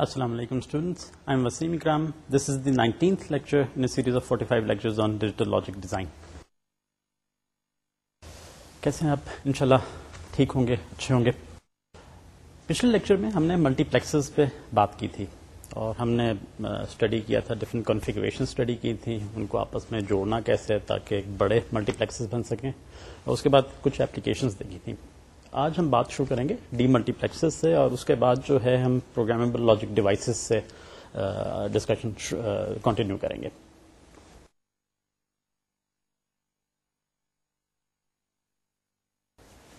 السلام علیکم students I am Waseem Ikram this is the nineteenth lecture in series of forty five lectures on digital logic design کیسے ہیں آپ انشاءاللہ ٹھیک ہوں گے اچھے ہوں گے پچھلے لیکچر میں ہم نے ملٹی پلیکسز پہ بات کی تھی اور ہم نے اسٹڈی کیا تھا ڈفرینٹ کنفیگریشن اسٹڈی کی تھی ان کو آپس میں جوڑنا کیسے تاکہ بڑے ملٹی پلیکسز بن سکیں اور اس کے بعد کچھ اپلیکیشنز دیکھی تھیں آج ہم بات شروع کریں گے ڈی ملٹی پلیکسز سے اور اس کے بعد جو ہے ہم پروگرامیبل لاجک ڈیوائسز سے ڈسکشن کنٹینیو کریں گے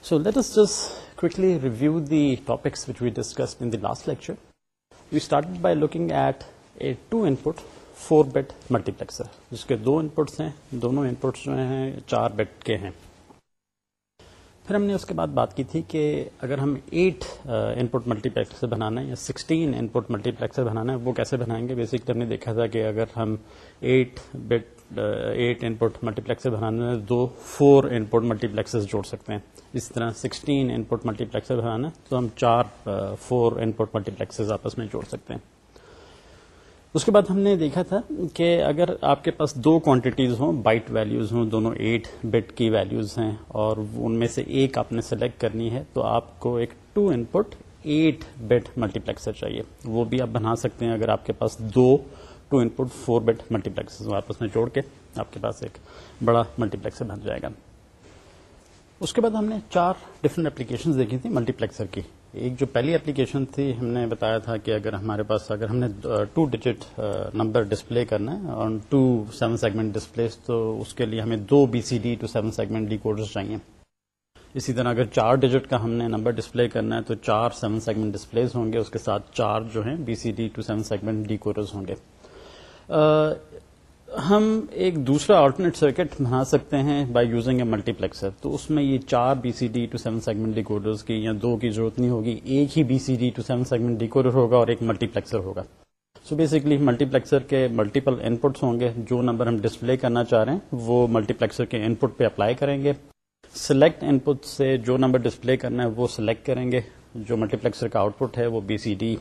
so let us just quickly review the topics which we discuss in the last lecture we start by looking at a two input four bit multiplexer جس کے دو ان پٹس ہیں دونوں ان پٹس جو ہیں چار بیڈ کے ہیں پھر ہم نے اس کے بعد بات کی تھی کہ اگر ہم at input multiplexer بنانا ہے یا سکسٹین ان پٹ ملٹی پلیکسر بنانا ہے وہ کیسے بنائیں گے بیسکلی ہم نے دیکھا تھا کہ اگر ہم eight bit eight input multiplexer بنانا ہے دو four input multiplexers جوڑ سکتے ہیں اس طرح سکسٹین ان پٹ ملٹی پلیکسر بنانا ہے تو ہم چار four input multiplexers آپس میں جوڑ سکتے ہیں اس کے بعد ہم نے دیکھا تھا کہ اگر آپ کے پاس دو کوانٹیٹیز ہوں بائٹ ویلیوز ہوں دونوں ایٹ بٹ کی ویلیوز ہیں اور ان میں سے ایک آپ نے سلیکٹ کرنی ہے تو آپ کو ایک two input eight bit multiplexer چاہیے وہ بھی آپ بنا سکتے ہیں اگر آپ کے پاس دو two input four bit multiplexer آپ اس جوڑ کے آپ کے پاس ایک بڑا ملٹی پلیکسر بن جائے گا اس کے بعد ہم نے چار ڈفرینٹ اپلیکیشن دیکھی تھی ملٹی پلیکسر کی ایک جو پہلی اپلیکیشن تھی ہم نے بتایا تھا کہ اگر ہمارے پاس اگر ہم نے ٹو ڈیجٹ نمبر ڈسپلے کرنا ہے ٹو سیون سیگمنٹ ڈسپلے تو اس کے لیے ہمیں دو B C D to seven segment decoders چاہیے اسی طرح اگر چار ڈیجٹ کا ہم نے نمبر ڈسپلے کرنا ہے تو چار سیون سیگمنٹ ڈسپلے ہوں گے اس کے ساتھ چار جو ہیں B C D to seven segment decoders ہوں گے ہم ایک دوسرا آلٹرنیٹ سرکٹ بنا سکتے ہیں by using a multiplexer تو اس میں یہ چار B C D to seven segment decoders کی یا دو کی ضرورت نہیں ہوگی ایک ہی B C D to seven segment decoder ہوگا اور ایک ملٹی پلیکسر ہوگا سو بیسکلی ملٹی پلیکسر کے ملٹیپل ان پٹس ہوں گے جو نمبر ہم ڈسپلے کرنا چاہ رہے ہیں وہ ملٹی پلیکسر کے ان پٹ پہ اپلائی کریں گے سلیکٹ ان پٹ سے جو نمبر ڈسپلے کرنا ہے وہ سلیکٹ کریں گے جو ملٹی پلیکسر کا آؤٹ پٹ ہے وہ بی سی ڈی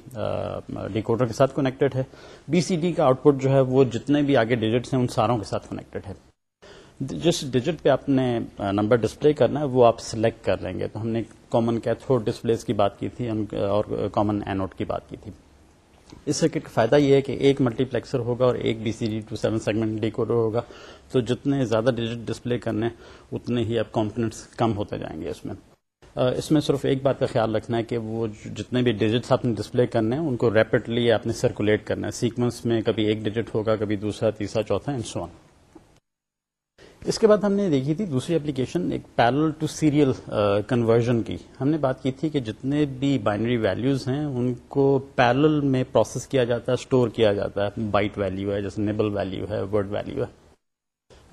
ڈیکوڈر کے ساتھ کنیکٹڈ ہے بی سی ڈی کا آؤٹ پٹ جو ہے وہ جتنے بھی آگے ڈیجٹس ہیں ان ساروں کے ساتھ کنیکٹڈ ہے جس ڈیجٹ پہ آپ نے نمبر ڈسپلے کرنا ہے وہ آپ سلیکٹ کر لیں گے تو ہم نے کامن کیتھوڈ ڈسپلیز کی بات کی تھی اور کامن اینوٹ کی بات کی تھی اس سرکٹ کا فائدہ یہ ہے کہ ایک ملٹی پلیکسر ہوگا اور ایک B C D to seven segment decoder ہوگا تو جتنے زیادہ ڈیجٹ ڈسپلے کرنے اتنے ہی آپ کمپوننٹس کم ہوتے جائیں گے اس میں اس میں صرف ایک بات کا خیال رکھنا ہے کہ وہ جتنے بھی ڈیجٹس آپ نے ڈسپلے کرنے ہیں ان کو ریپڈلی آپ نے سرکولیٹ کرنا ہے سیکوینس میں کبھی ایک ڈیجٹ ہوگا کبھی دوسرا تیسرا چوتھا اینڈ سو آن اس کے بعد ہم نے دیکھی تھی دوسری اپلیکیشن ایک پیرل ٹو سیریل کنورژن کی ہم نے بات کی تھی کہ جتنے بھی بائنری ویلیوز ہیں ان کو پیرل میں پروسیس کیا جاتا ہے اسٹور کیا جاتا ہے بائٹ ویلیو ہے جیسے نیبل ویلیو ہے ورڈ ویلیو ہے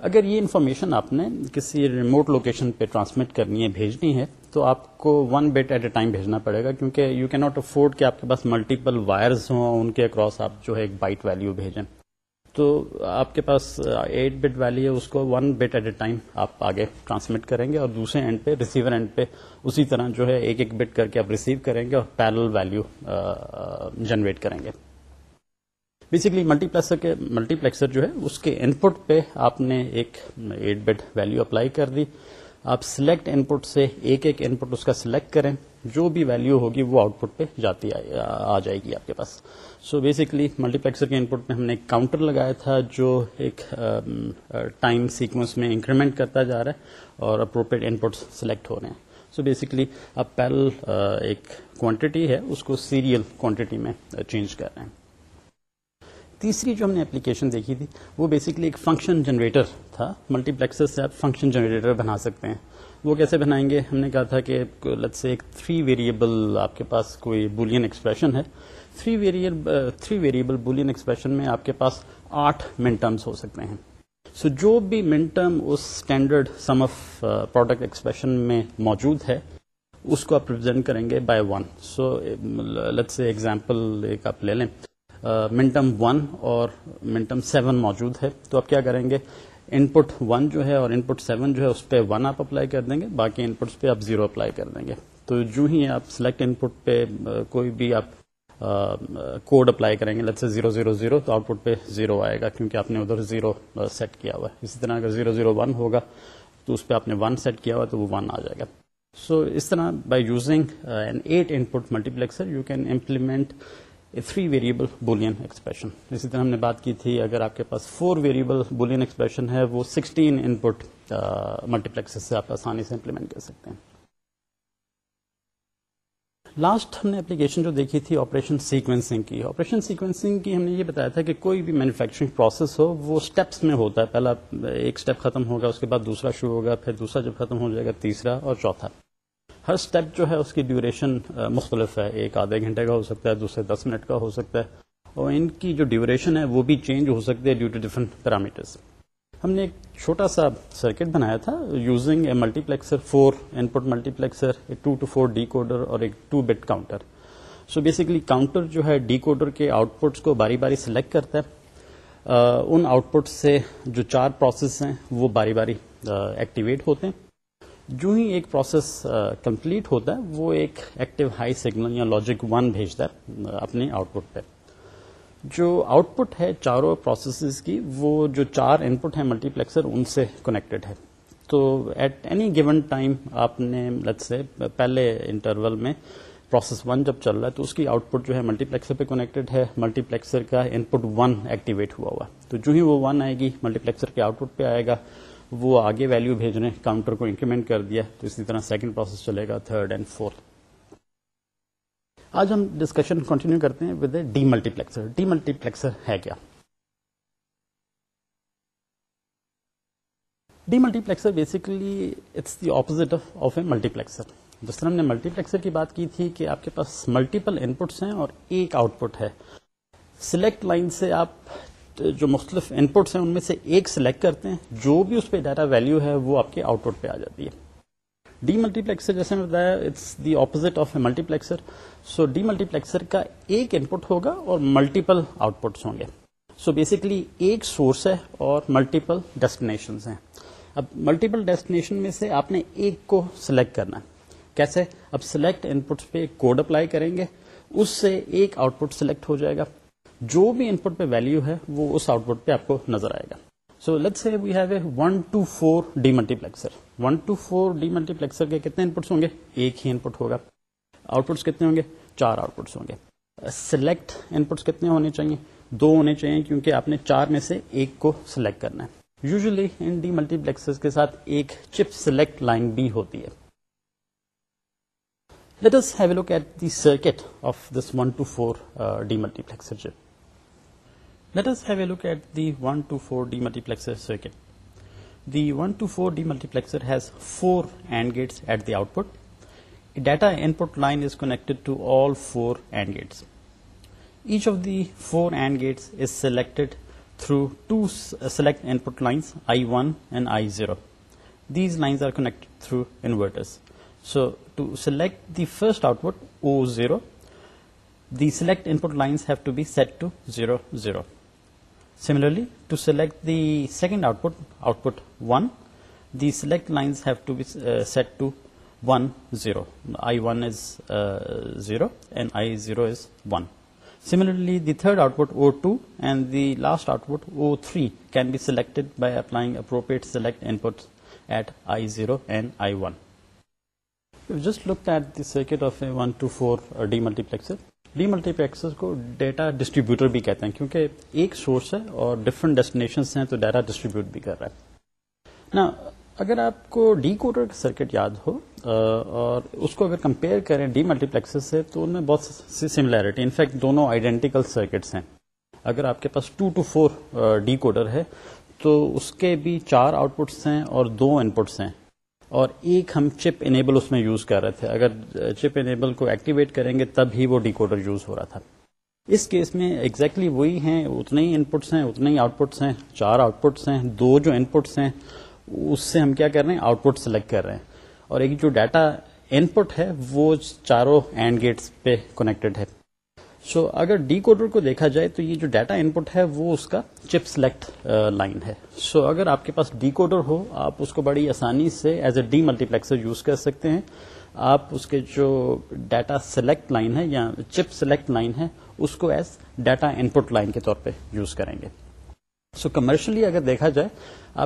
اگر یہ انفارمیشن آپ نے کسی ریموٹ لوکیشن پہ ٹرانسمٹ کرنی ہے بھیجنی ہے تو آپ کو one bit at a time بھیجنا پڑے گا کیونکہ یو کی ناٹ افورڈ کہ آپ کے پاس ملٹیپل وائرز ہوں ان کے اکراس آپ جو ہے ایک بائٹ ویلیو بھیجیں تو آپ کے پاس ایٹ بٹ ویلیو ہے اس کو one bit at a time آپ آگے ٹرانسمٹ کریں گے اور دوسرے اینڈ پہ ریسیور اینڈ پہ اسی طرح جو ہے ایک ایک بٹ کر کے آپ ریسیو کریں گے اور پیرل ویلیو جنریٹ کریں گے بیسکلی ملٹی پلیکسر کے ملٹی پلیکسر جو ہے اس کے ان پٹ پہ آپ نے ایک ایٹ بیڈ ویلو اپلائی کر دی آپ سلیکٹ ان پٹ سے ایک ایک ان پٹ اس کا سلیکٹ کریں جو بھی ویلو ہوگی وہ آؤٹ پٹ پہ جاتی آ جائے گی آپ کے پاس سو بیسکلی ملٹی پلیکسر کے ان پٹ پہ ہم نے ایک کاؤنٹر لگایا تھا جو ایک ٹائم سیکوینس میں انکریمنٹ کرتا جا رہا ہے اور اپروپریٹ ان پٹ سلیکٹ ہو رہے ہیں سو بیسکلی آپ پہل ایک کوانٹٹی ہے اس کو سیریل کوانٹٹی میں چینج کر رہے ہیں تیسری جو ہم نے اپلیکیشن دیکھی تھی وہ بیسکلی ایک فنکشن جنریٹر تھا ملٹی پلیکسر سے آپ فنکشن جنریٹر بنا سکتے ہیں وہ کیسے بنائیں گے ہم نے کہا تھا کہ لت سے ایک تھری ویریبل آپ کے پاس کوئی بولین ایکسپریشن ہے three variable three variable Boolean expression میں آپ کے پاس آٹھ منٹمس ہو سکتے ہیں سو so, جو بھی minterm standard sum of product expression میں موجود ہے اس کو آپ ریپرزینٹ کریں گے بائی ون سو لت سے ایگزامپل ایک آپ لے لیں منٹم ون اور منٹم سیون موجود ہے تو آپ کیا کریں گے ان پٹ ون جو ہے اور ان پٹ سیون جو ہے اس پہ ون آپ اپلائی کر دیں گے باقی ان پٹس پہ آپ زیرو اپلائی کر دیں گے تو جو ہی آپ سلیکٹ ان پٹ پہ کوئی بھی آپ کوڈ اپلائی کریں گے لیٹس زیرو زیرو زیرو تو آؤٹ پٹ پہ زیرو آئے گا کیونکہ آپ نے ادھر زیرو سیٹ کیا ہوا ہے اسی طرح اگر زیرو زیرو ون ہوگا تو اس پہ آپ نے ون سیٹ کیا ہوا تو وہ ون آ جائے گا سو اس طرح by using an eight in multi multiplexer you can implement three variable Boolean expression اسی طرح ہم نے بات کی تھی اگر آپ کے پاس فور ویریبل بولین ایکسپریشن ہے وہ سکسٹین ان پٹ ملٹیپلیکس سے آپ آسانی سے امپلیمنٹ کر سکتے ہیں لاسٹ ہم نے اپلیکیشن جو دیکھی تھی آپریشن سیکوینسنگ کی آپریشن سیکوینسنگ کی ہم نے یہ بتایا تھا کہ کوئی بھی مینوفیکچرنگ پروسیس ہو وہ اسٹیپس میں ہوتا ہے پہلا ایک اسٹیپ ختم ہوگا اس کے بعد دوسرا شروع ہوگا پھر دوسرا جب ختم ہو جائے گا تیسرا اور چوتھا ہر اسٹیپ جو ہے اس کی ڈیوریشن مختلف ہے ایک آدھے گھنٹے کا ہو سکتا ہے دوسرے دس منٹ کا ہو سکتا ہے اور ان کی جو ڈیوریشن ہے وہ بھی چینج ہو سکتی ہے ڈیو ٹو ڈفرنٹ پیرامیٹرس ہم نے ایک چھوٹا سا سرکٹ بنایا تھا using a multiplexer four input multiplexer two to four decoder اور ایک two bit counter so basically counter جو ہے ڈی کوڈر کے آؤٹ پٹس کو باری باری سلیکٹ کرتا ہے ان آؤٹ پٹس سے جو چار پروسیس ہیں وہ باری باری ایکٹیویٹ ہوتے ہیں جو ہی ایک پروسیس کمپلیٹ ہوتا ہے وہ ایک ایکٹیو ہائی سگنل یا لاجک ون بھیجتا ہے اپنے آؤٹ پٹ پہ جو آؤٹ پٹ ہے چاروں پروسیسز کی وہ جو چار ان پٹ ہیں ملٹی پلیکسر ان سے کنیکٹڈ ہے تو ایٹ اینی گیون ٹائم آپ نے لت سے پہلے انٹرول میں پروسیس ون جب چل رہا ہے تو اس کی آؤٹ پٹ جو ہے ملٹی پلیکسر پہ کنیکٹڈ ہے ملٹی پلیکسر کا ان پٹ ون ایکٹیویٹ ہوا ہوا تو جو ہی وہ ون آئے گی ملٹی پلیکسر کے آؤٹ پٹ پہ آئے گا وہ آگے ویلو بھیجنے کاؤنٹر کو انکریمنٹ کر دیا تو اسی طرح سیکنڈ پروسیس چلے گا تھرڈ اینڈ فورتھ آج ہم ڈسکشن کنٹینیو کرتے ہیں with de de multi multiplexer plexer ہے کیا demultiplexer basically it's the opposite of a multiplexer جس طرح ہم نے ملٹی پلیکسر کی بات کی تھی کہ آپ کے پاس ملٹیپل انپٹس ہیں اور ایک آؤٹ پٹ ہے سلیکٹ لائن سے آپ جو مختلف ان پٹس ہیں ان میں سے ایک سلیکٹ کرتے ہیں جو بھی اس پہ ڈیٹا ویلو ہے وہ آپ کے آؤٹ پٹ پہ آ جاتی ہے ڈی ملٹی پلیکسر جیسے میں بتایا it's the opposite of a multiplexer so demultiplexer کا ایک ان پٹ ہوگا اور ملٹیپل آؤٹ پٹس ہوں گے سو بیسکلی ایک سورس ہے اور ملٹیپل ڈیسٹینیشن ہیں اب ملٹیپل ڈیسٹینیشن میں سے آپ نے ایک کو سلیکٹ کرنا ہے کیسے اب سلیکٹ ان پٹس پہ کوڈ اپلائی کریں گے اس سے ایک آؤٹ پٹ سلیکٹ ہو جائے گا جو بھی ان پٹ پہ ویلو ہے وہ اس آؤٹ پٹ پہ آپ کو نظر آئے گا so let's demultiplexer one to four demultiplexer کے کتنے ان پٹس ہوں گے ایک ہی ان پٹ ہوگا آؤٹ پٹس کتنے ہوں گے چار آؤٹ پٹس ہوں گے سلیکٹ ان پٹس کتنے ہونے چاہیے دو ہونے چاہیے کیونکہ آپ نے چار میں سے ایک کو سلیکٹ کرنا ہے یوزلی ان ڈی ملٹی پلیکسر کے ساتھ ایک چپ سلیکٹ لائن بھی ہوتی ہے circuit of this one to four demultiplexer chip. Let us have a look at the 1 to 4 demultiplexer circuit. The 1 to 4 demultiplexer has 4 AND gates at the output. A data input line is connected to all 4 AND gates. Each of the 4 AND gates is selected through two uh, select input lines I1 and I0. These lines are connected through inverters. So to select the first output O0, the select input lines have to be set to 0, 0. Similarly to select the second output output one Dev to be set to zero لرلی third output and the last output three can be select by applying appropriate select at I zero and I one just let circuit for demultiplex demultiplexers کو data distributor بھی کہتے ہیں کیونکہ ایک source ہے اور different destinations ہیں تو ڈیٹا ڈسٹریبیوٹ بھی کر رہا ہے نا اگر آپ کو ڈی کوڈر سرکٹ یاد ہو اور اس کو اگر کمپیئر کریں ڈی ملٹی پلیکسز سے تو ان میں بہت سی سملیرٹی انفیکٹ دونوں آئیڈینٹیکل سرکٹس ہیں اگر آپ کے پاس two to four decoder ہے تو اس کے بھی چار آؤٹ پٹس ہیں اور دو ان پٹس ہیں اور ایک ہم چپ انیبل اس میں یوز کر رہے تھے اگر چپ انیبل کو ایکٹیویٹ کریں گے تب ہی وہ ڈیکوڈر یوز ہو رہا تھا اس کیس میں ایگزیکٹلی exactly وہی ہیں اتنے ہی ان پٹس ہیں اتنے ہی آؤٹ پٹس ہیں چار آؤٹ پٹس ہیں دو جو ان پٹس ہیں اس سے ہم کیا کر رہے ہیں آؤٹ پٹ سلیکٹ کر رہے ہیں اور ایک جو ڈیٹا ان پٹ ہے وہ چاروں اینڈ گیٹس پہ کنیکٹڈ ہے سو اگر ڈی کوڈر کو دیکھا جائے تو یہ جو ڈیٹا ان پٹ ہے وہ اس کا چپ سلیکٹ لائن ہے سو اگر آپ کے پاس ڈی کوڈر ہو آپ اس کو بڑی آسانی سے as a demultiplexer use کر سکتے ہیں آپ اس کے جو ڈیٹا سلیکٹ لائن ہے یا چپ سلیکٹ لائن ہے اس کو as data input line کے طور پہ یوز کریں گے سو so, کمرشلی اگر دیکھا جائے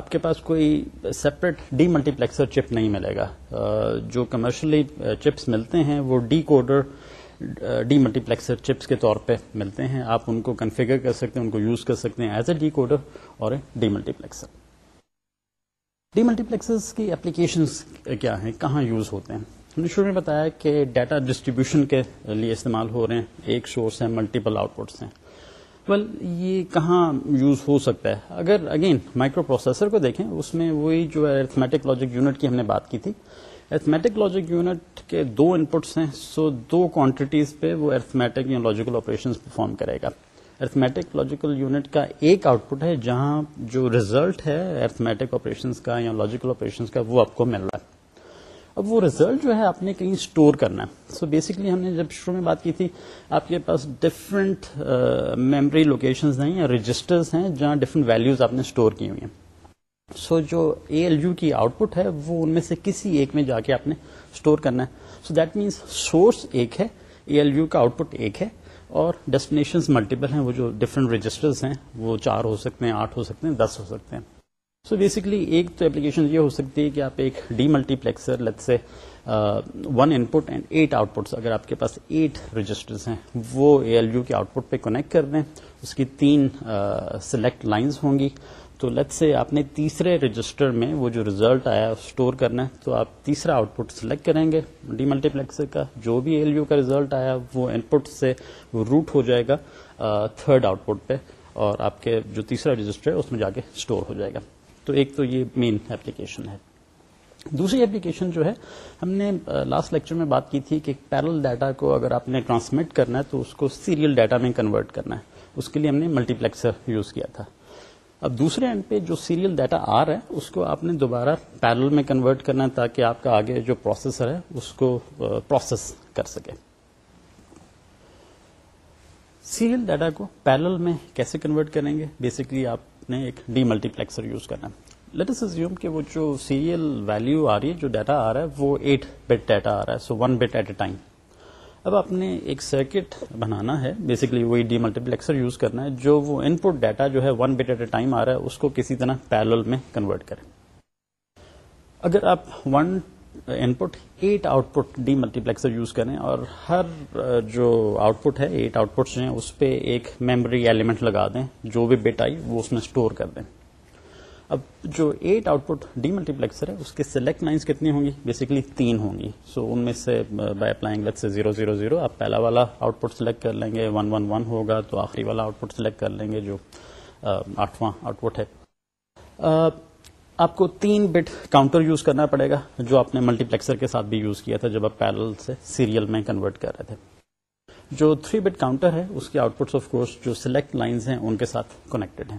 آپ کے پاس کوئی سیپریٹ ڈی ملٹی پلیکسر چپ نہیں ملے گا uh, جو کمرشلی چپس uh, ملتے ہیں وہ decoder demultiplexer chips کے طور پہ ملتے ہیں آپ ان کو کنفیگر کر سکتے ہیں ان کو یوز کر سکتے ہیں ایز اے ڈی کوڈر اور ڈی ملٹی پلیکسر ڈی ملٹی کی اپشن کیا ہیں کہاں یوز ہوتے ہیں ہم نے شروع میں بتایا کہ ڈیٹا ڈسٹریبیوشن کے لیے استعمال ہو رہے ہیں ایک سورس ہے ملٹیپل آؤٹ پٹس ہیں ویل یہ کہاں یوز ہو سکتا ہے اگر اگین مائکرو پروسیسر کو دیکھیں اس میں وہی جو ہے لاجک یونٹ کی ہم نے بات کی تھی ارتھمیٹک لاجک یونٹ کے دو ان پٹس ہیں سو دو کوانٹیٹیز پہ وہ ارتھمیٹک یا لاجیکل آپریشن پرفارم کرے گا ارتھمیٹک لاجیکل یونٹ کا ایک آؤٹ پٹ ہے جہاں جو ریزلٹ ہے ارتھمیٹک آپریشن کا یا لاجیکل آپریشن کا وہ آپ کو مل رہا ہے اب وہ ریزلٹ جو ہے آپ نے کہیں اسٹور کرنا ہے سو بیسکلی ہم نے جب شروع میں بات کی تھی آپ کے پاس ڈفرینٹ میموری لوکیشنز ہیں یا رجسٹرز ہیں جہاں ڈفرنٹ ویلیوز آپ نے اسٹور کی ہوئی ہیں سو جو اے ایل یو کی آؤٹ پٹ ہے وہ ان میں سے کسی ایک میں جا کے آپ نے اسٹور کرنا ہے سو دیٹ مینس سورس ایک ہے اے ایل یو کا آؤٹ پٹ ایک ہے اور ڈیسٹینیشن ملٹیپل ہیں وہ جو ڈفرنٹ رجسٹرز ہیں وہ چار ہو سکتے ہیں آٹھ ہو سکتے ہیں دس ہو سکتے ہیں سو بیسکلی ایک تو اپلیکیشن یہ ہو سکتی ہے کہ آپ ایک ڈی ملٹی پلیکسر لت سے one input and eight outputs اگر آپ کے پاس ایٹ رجسٹرز ہیں وہ اے ایل یو کے آؤٹ پٹ پہ کنیکٹ کر دیں اس کی تین سلیکٹ لائنس ہوں گی تو لیٹ سے آپ نے تیسرے رجسٹر میں وہ جو ریزلٹ آیا اسٹور کرنا ہے تو آپ تیسرا آؤٹ پٹ سلیکٹ کریں گے ڈی ملٹی پلیکسر کا جو بھی ایل یو کا ریزلٹ آیا وہ ان پٹ سے روٹ ہو جائے گا تھرڈ آؤٹ پٹ پہ اور آپ کے جو تیسرا رجسٹر ہے اس میں جا کے اسٹور ہو جائے گا تو ایک تو یہ مین اپلیکیشن ہے دوسری اپلیکیشن جو ہے ہم نے لاسٹ لیکچر میں بات کی تھی کہ پیرل ڈیٹا کو اگر آپ نے ٹرانسمٹ کرنا ہے تو اس کو سیریل ڈیٹا میں کنورٹ کرنا ہے اس کے لیے ہم نے ملٹی پلیکسر یوز کیا تھا اب دوسرے اینڈ پہ جو سیریل ڈیٹا آ رہا ہے اس کو آپ نے دوبارہ پیرل میں کنورٹ کرنا ہے تاکہ آپ کا آگے جو پروسیسر ہے اس کو پروسیس کر سکے سیریل ڈیٹا کو پیرل میں کیسے کنورٹ کریں گے بیسکلی آپ نے ایک ڈی ملٹی پلیکسر یوز کرنا ہے لیٹس ازیوم کہ وہ جو سیریل ویلو آ رہی ہے جو ڈیٹا آ رہا ہے وہ ایٹ بٹ ڈیٹا آ رہا ہے so one bit at a time اب آپ نے ایک سرکٹ بنانا ہے بیسکلی وہی ڈی ملٹی پلیکسر یوز کرنا ہے جو وہ ان پٹ ڈیٹا جو ہے ون ایٹ اے ٹائم آ رہا ہے اس کو کسی طرح پیرل میں کنورٹ کریں اگر آپ one input eight output demultiplexer use کریں اور ہر جو آؤٹ پٹ ہے ایٹ آؤٹ پٹس ہیں اس پہ ایک میموری ایلیمنٹ لگا دیں جو بھی آئی وہ اس میں اسٹور کر دیں اب جو eight output demultiplexer ہے اس کے سلیکٹ لائنس کتنی ہوں گی بیسکلی تین ہوں گی سو so, ان میں سے بائی اپلائنگ سے زیرو زیرو زیرو آپ پہلا والا آؤٹ پٹ سلیکٹ کر لیں گے ون ون ون ہوگا تو آخری والا آؤٹ پٹ سلیکٹ کر لیں گے جو uh, آٹھواں آؤٹ پٹ ہے uh, آپ کو تین بٹ کاؤنٹر یوز کرنا پڑے گا جو آپ نے ملٹی پلیکسر کے ساتھ بھی یوز کیا تھا جب آپ پیل سے سیریل میں کنورٹ کر رہے تھے جو تھری بٹ کاؤنٹر ہے اس کے آؤٹ پٹس آف کورس جو سلیکٹ لائنس ہیں ان کے ساتھ کنیکٹڈ ہیں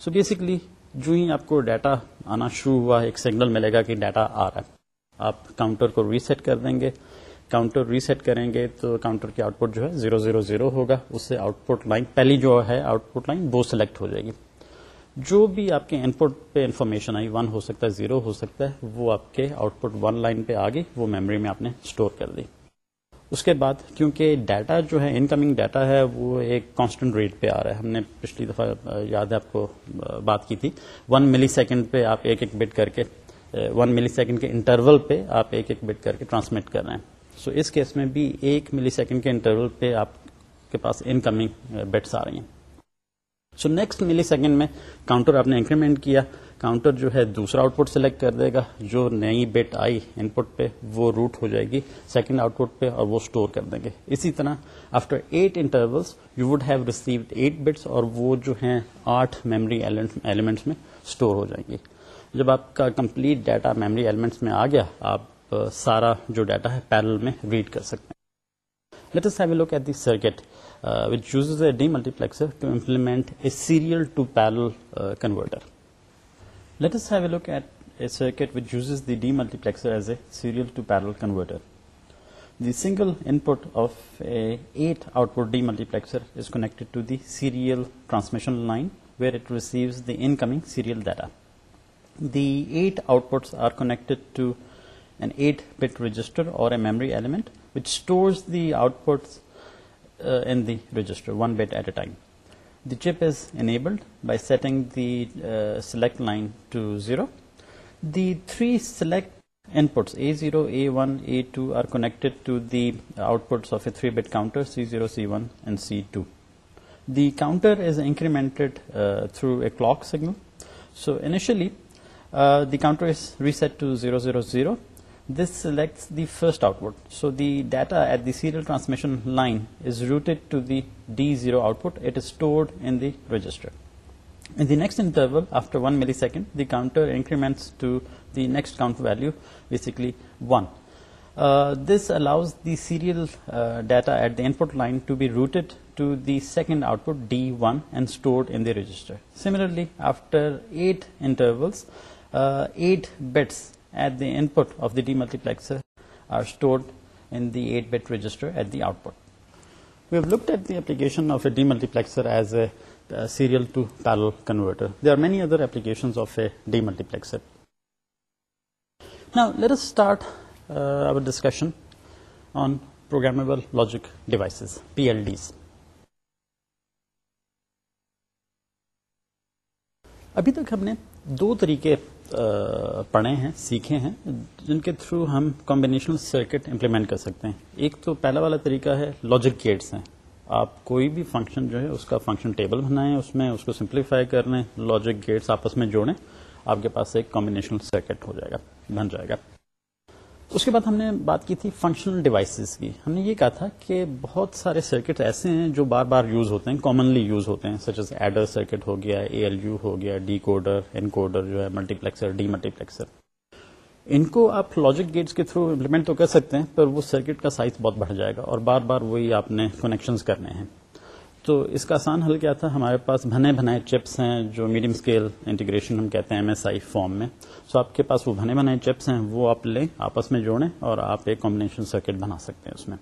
سو بیسکلی جو ہی آپ کو ڈیٹا آنا شروع ہوا ایک سگنل ملے گا کہ ڈیٹا آ رہا ہے آپ کاؤنٹر کو ریسیٹ کر دیں گے کاؤنٹر ریسیٹ کریں گے تو کاؤنٹر کی آؤٹ پٹ جو ہے زیرو زیرو زیرو ہوگا اس سے آؤٹ پٹ لائن پہلی جو ہے آؤٹ پٹ لائن وہ سلیکٹ ہو جائے گی جو بھی آپ کے ان پٹ پہ انفارمیشن آئی ون ہو سکتا ہے زیرو ہو سکتا ہے وہ آپ کے آؤٹ پٹ ون لائن پہ آ وہ میموری میں آپ نے اسٹور کر دی اس کے بعد کیونکہ ڈیٹا جو ہے انکمنگ ڈیٹا ہے وہ ایک کانسٹنٹ ریٹ پہ آ رہا ہے ہم نے پچھلی دفعہ یاد ہے آپ کو بات کی تھی ون ملی سیکنڈ پہ آپ ایک ایک بٹ کر کے ون ملی سیکنڈ کے انٹرول پہ آپ ایک ایک بٹ کر کے ٹرانسمٹ کر رہے ہیں سو so اس کیس میں بھی ایک ملی سیکنڈ کے انٹرول پہ آپ کے پاس انکمنگ بٹس آ رہی ہیں سو نیکسٹ ملی سیکنڈ میں کاؤنٹر آپ نے انکریمنٹ کیا کاؤنٹر جو ہے دوسرا آؤٹ پٹ سلیکٹ کر دے گا جو نئی بٹ آئی ان پٹ پہ وہ روٹ ہو جائے گی سیکنڈ آؤٹ پٹ پہ اور وہ اسٹور کر دیں گے اسی طرح after eight intervals you would have received eight bits اور وہ جو ہیں آٹھ میموری ایلیمنٹس میں اسٹور ہو جائیں گے جب آپ کا کمپلیٹ ڈیٹا میموری ایلیمنٹس میں آ گیا آپ سارا جو ڈیٹا ہے پیرل میں ریڈ کر سکتے ہیں let's have at the circuit demultiplexer to implement a serial P multiplexed transmission line where it receives دیل the eight outputs are connect pet register element وٹور outputs Uh, in the register, one bit at a time. The chip is enabled by setting the uh, select line to 0. The three select inputs A0, A1, A2 are connected to the outputs of a 3-bit counter C0, C1 and C2. The counter is incremented uh, through a clock signal. So initially the counter is reset to 000 this selects the first output. So the data at the serial transmission line is routed to the D0 output. It is stored in the register. In the next interval, after 1 millisecond, the counter increments to the next count value, basically 1. Uh, this allows the serial uh, data at the input line to be routed to the second output, D1, and stored in the register. Similarly, after 8 intervals, uh, 8 bits at that of demultiplex multi de multiplex start discussion on program logic device P L Ds ابھی تک ہم نے دو طریقے پڑھے ہیں سیکھے ہیں جن کے تھرو ہم کمبینیشن سرکٹ امپلیمنٹ کر سکتے ہیں ایک تو پہلا والا طریقہ ہے لاجک گیٹس ہیں آپ کوئی بھی فنکشن جو ہے اس کا فنکشن ٹیبل بنائیں اس میں اس کو سمپلیفائی کر لیں لاجک گیٹس آپس میں جوڑیں آپ کے پاس ایک کمبینیشنل سرکٹ ہو جائے گا بن جائے گا اس کے بعد ہم نے بات کی تھی فنکشنل ڈیوائسز کی ہم نے یہ کہا تھا کہ بہت سارے سرکٹ ایسے ہیں جو بار بار یوز ہوتے ہیں کامنلی یوز ہوتے ہیں سچ از ایڈر سرکٹ ہو گیا اے ایل یو ہو گیا ڈی کوڈر این کوڈر جو ہے ملٹی پلیکسر ڈی ملٹی پلیکسر ان کو آپ لاجک گیٹس کے تھرو امپلیمنٹ تو کر سکتے ہیں پر وہ سرکٹ کا سائز بہت بڑھ جائے گا اور بار بار وہی آپ نے کنیکشنز کرنے ہیں تو اس کا آسان حل کیا تھا ہمارے پاس بھنے بھنائے چپس ہیں جو میڈیم اسکیل انٹیگریشن ہم کہتے ہیں ایم ایس آئی فارم میں سو آپ کے پاس وہ بھنے بنائے چپس ہیں وہ آپ لیں آپس میں جوڑیں اور آپ ایک کمبنیشن سرکٹ بنا سکتے ہیں اس میں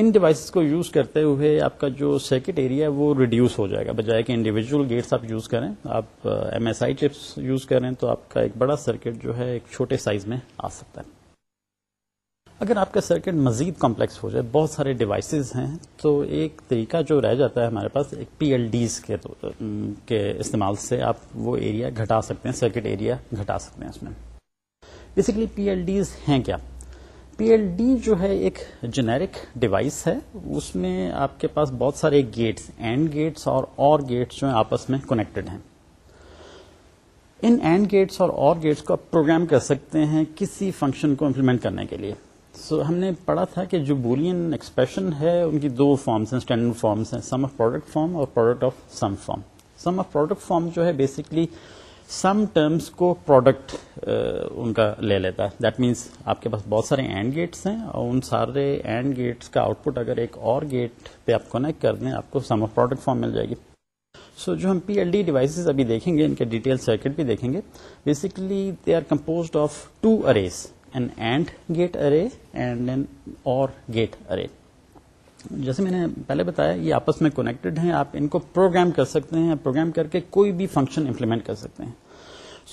ان ڈیوائسز کو یوز کرتے ہوئے آپ کا جو سرکٹ ایریا ہے وہ ریڈیوس ہو جائے گا بجائے کہ انڈیویجل گیٹس آپ یوز کریں آپ M S I chips use کریں تو آپ کا ایک بڑا سرکٹ جو ہے ایک چھوٹے سائز میں آ سکتا ہے اگر آپ کا سرکٹ مزید کمپلیکس ہو جائے بہت سارے ڈیوائسز ہیں تو ایک طریقہ جو رہ جاتا ہے ہمارے پاس ایک پی ایل ڈیز کے استعمال سے آپ وہ ایریا گھٹا سکتے ہیں سرکٹ ایریا گھٹا سکتے ہیں اس میں بیسکلی پی ایل ڈیز ہیں کیا پی ایل ڈی جو ہے ایک جنیرک ڈیوائس ہے اس میں آپ کے پاس بہت سارے گیٹس اینڈ گیٹس اور اور گیٹس جو ہیں آپس میں کنیکٹڈ ہیں ان اینڈ گیٹس اور اور گیٹس کو آپ پروگرام کر سکتے ہیں کسی فنکشن کو امپلیمنٹ کرنے کے لیے سو ہم نے پڑھا تھا کہ جو بولین ایکسپریشن ہے ان کی دو فارمس ہیں اسٹینڈرڈ فارمس ہیں سم آف پروڈکٹ فارم اور product of sum form sum of product form جو ہے بیسکلی سم ٹرمس کو پروڈکٹ uh, ان کا لے لیتا ہے دیٹ مینس آپ کے پاس بہت سارے اینڈ گیٹس ہیں اور ان سارے اینڈ گیٹس کا آؤٹ پٹ اگر ایک اور گیٹ پہ آپ کنیکٹ کر دیں آپ کو سم آف پروڈکٹ فارم مل جائے گی سو جو ہم پی ایل ڈی ڈیوائسز ابھی دیکھیں گے ان کے ڈیٹیل سرکٹ بھی دیکھیں گے basically they are compose of two arrays an and gate array and an or gate array جیسے میں نے پہلے بتایا یہ آپس میں کونیکٹڈ ہیں آپ ان کو پروگرام کر سکتے ہیں پروگرام کر کے کوئی بھی فنکشن امپلیمنٹ کر سکتے ہیں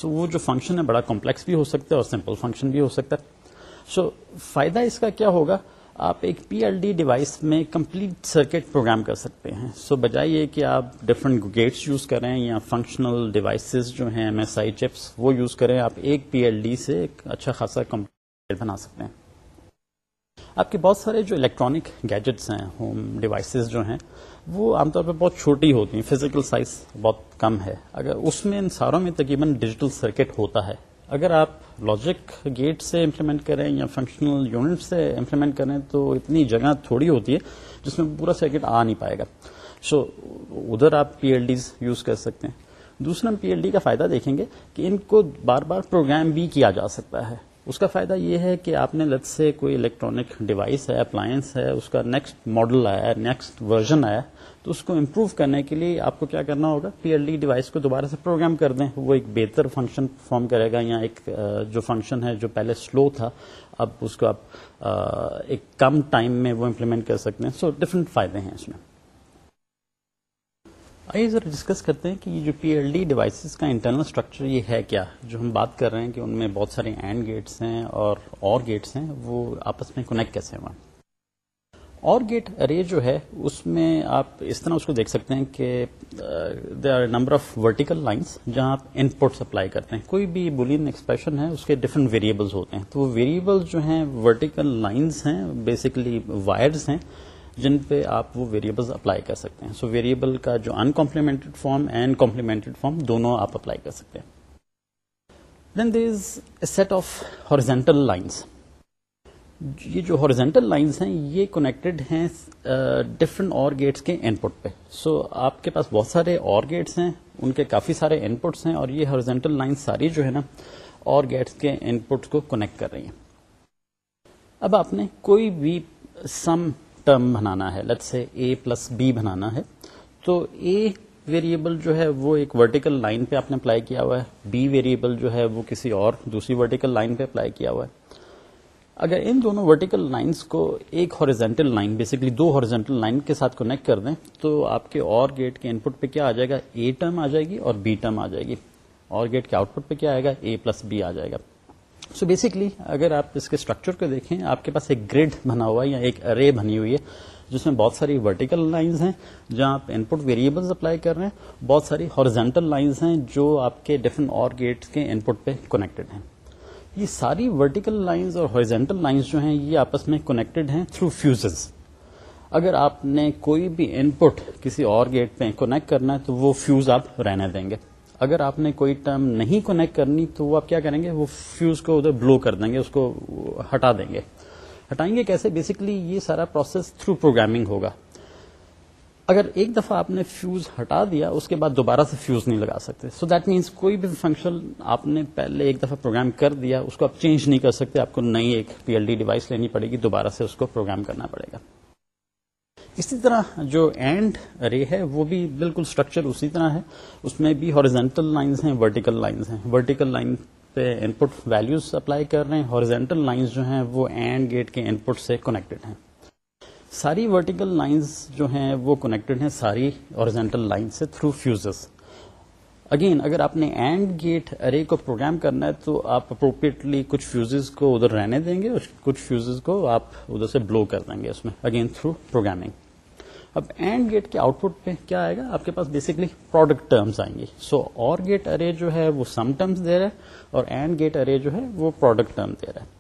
سو so, وہ جو فنکشن ہے بڑا کمپلیکس بھی ہو سکتا ہے اور سمپل فنکشن بھی ہو سکتا ہے سو so, فائدہ اس کا کیا ہوگا آپ ایک پی ایل ڈی ڈیوائس میں کمپلیٹ سرکٹ پروگرام کر سکتے ہیں سو so, بجائے یہ کہ آپ ڈفرنٹ گیٹس یوز کریں یا فنکشنل ڈیوائسز جو ہیں ایم ایس آئی چپس وہ یوز کریں آپ ایک پی ایل ڈی سے ایک اچھا خاصا کمپلیٹ بنا سکتے ہیں آپ کے بہت سارے جو الیکٹرانک گیجٹس ہیں ہوم ڈیوائسز جو ہیں وہ عام طور پہ بہت چھوٹی ہوتی ہیں فزیکل سائز بہت کم ہے اگر اس میں ان ساروں میں تقریباً ڈیجیٹل سرکٹ ہوتا ہے اگر آپ لاجک گیٹ سے امپلیمنٹ کریں یا فنکشنل یونٹ سے امپلیمنٹ کریں تو اتنی جگہ تھوڑی ہوتی ہے جس میں پورا سرکٹ آ نہیں پائے گا سو so, ادھر آپ پی ایل ڈیز یوز کر سکتے ہیں دوسرا ہم پی ایل ڈی کا فائدہ دیکھیں گے کہ ان کو بار بار پروگرام بھی کیا جا سکتا ہے اس کا فائدہ یہ ہے کہ آپ نے لت سے کوئی الیکٹرانک ڈیوائس ہے اپلائنس ہے اس کا نیکسٹ ماڈل آیا ہے نیکسٹ ورژن آیا تو اس کو امپروو کرنے کے لیے آپ کو کیا کرنا ہوگا پی ایل ڈی ڈیوائس کو دوبارہ سے پروگرام کر دیں وہ ایک بہتر فنکشن پرفارم کرے گا یا ایک جو فنکشن ہے جو پہلے سلو تھا اب اس کو آپ ایک کم ٹائم میں وہ امپلیمنٹ کر سکتے ہیں سو ڈفرینٹ فائدے ہیں اس میں آئیے ذرا ڈسکس کرتے ہیں کہ یہ جو پی ایل ڈی ڈیوائسیز کا انٹرنل اسٹرکچر یہ ہے کیا جو ہم بات کر رہے ہیں کہ ان میں بہت سارے اینڈ گیٹس ہیں اور اور گیٹس ہیں وہ آپس میں کنیکٹ کیسے ہوئے اور گیٹ ارے جو ہے اس میں آپ اس طرح اس کو دیکھ سکتے ہیں کہ they are number of vertical lines جہاں آپ ان پٹ اپلائی کرتے ہیں کوئی بھی بولین ایکسپریشن ہے اس کے ڈفرنٹ ویریبلز ہوتے ہیں تو وہ ویریبل جو ہیں ورٹیکل لائنس ہیں بیسکلی وائرز ہیں جن پہ آپ وہ ویریبلز اپلائی کر سکتے ہیں سو ویریبل کا جو uncomplemented form and complemented form دونوں آپ اپلائی کر سکتے ہیں then there is a set of horizontal lines یہ جو ہارزینٹل لائنس ہیں یہ کنیکٹڈ ہیں ڈفرنٹ اور گیٹس کے ان پٹ پہ سو آپ کے پاس بہت سارے اور گیٹس ہیں ان کے کافی سارے ان پٹس ہیں اور یہ ہارزینٹل لائن ساری جو ہے نا اور گیٹس کے ان پٹس کو کنیکٹ کر رہی ہیں اب آپ نے کوئی بھی سم ٹرم بنانا ہے لٹ سے اے پلس بی بنانا ہے تو اے ویریبل جو ہے وہ ایک ورٹیکل لائن پہ آپ نے اپلائی کیا ہوا ہے بی ویریبل جو ہے وہ کسی اور دوسری ورٹیکل لائن پہ اپلائی کیا ہوا ہے اگر ان دونوں ورٹیکل لائنس کو ایک ہارزینٹل لائن بیسکلی دو ہارزینٹل لائن کے ساتھ کونیکٹ کر دیں تو آپ کے اور گیٹ کے ان پٹ پہ کیا آ جائے گا اے ٹرم آ جائے گی اور بی ٹرم آ جائے گی اور گیٹ کے آؤٹ پٹ پہ کیا آئے گا اے پلس بی آ جائے گا سو so بیسکلی اگر آپ اس کے اسٹرکچر کو دیکھیں آپ کے پاس ایک گریڈ بنا ہوا ہے یا ایک ارے بنی ہوئی ہے جس میں بہت ساری ورٹیکل لائنز ہیں جہاں آپ ان پٹ ویریبلز اپلائی کر رہے ہیں بہت ساری ہارزینٹل لائنز ہیں جو آپ کے ڈفرنٹ اور گیٹس کے ان پٹ پہ کنیکٹڈ ہیں یہ ساری ورٹیکل لائنز اور ہائزینٹل لائنز جو ہیں یہ آپس میں کنیکٹڈ ہیں تھرو فیوزز اگر آپ نے کوئی بھی ان پٹ کسی اور گیٹ پہ کونیکٹ کرنا ہے تو وہ فیوز آپ رہنے دیں گے اگر آپ نے کوئی ٹرم نہیں کونیکٹ کرنی تو وہ آپ کیا کریں گے وہ فیوز کو ادھر بلو کر دیں گے اس کو ہٹا دیں گے ہٹائیں گے کیسے بیسکلی یہ سارا پروسیس تھرو پروگرامنگ ہوگا اگر ایک دفعہ آپ نے فیوز ہٹا دیا اس کے بعد دوبارہ سے فیوز نہیں لگا سکتے سو دیٹ مینس کوئی بھی فنکشن آپ نے پہلے ایک دفعہ پروگرام کر دیا اس کو آپ چینج نہیں کر سکتے آپ کو نئی ایک پی ایل ڈی ڈیوائس لینی پڑے گی دوبارہ سے اس کو پروگرام کرنا پڑے گا اسی طرح جو اینڈ رے ہے وہ بھی بالکل اسٹرکچر اسی طرح ہے اس میں بھی ہارزینٹل لائنس ہیں ورٹیکل لائنس ہیں ورٹیکل لائن پہ ان پٹ ویلوز اپلائی کر رہے ہیں ہارزینٹل لائنس جو ہیں وہ اینڈ گیٹ کے ان پٹ سے کنیکٹڈ ہیں ساری ورٹیکل لائنس جو ہیں وہ کنیکٹڈ ہیں ساری اوریزنٹل لائن سے تھرو فیوزز اگین اگر آپ نے اینڈ گیٹ ارے کو پروگرام کرنا ہے تو آپ اپروپریٹلی کچھ فیوزز کو ادھر رہنے دیں گے کچھ فیوزز کو آپ ادھر سے بلو کر دیں گے اس میں اگین تھرو پروگرامنگ اب اینڈ گیٹ کے آؤٹ پٹ پہ کیا آئے گا آپ کے پاس بیسکلی پروڈکٹ ٹرمز آئیں گے سو اور گیٹ ارے جو ہے وہ سم ٹرمز دے رہا ہے اور اینڈ گیٹ ارے جو ہے وہ پروڈکٹ ٹرم دے رہا ہے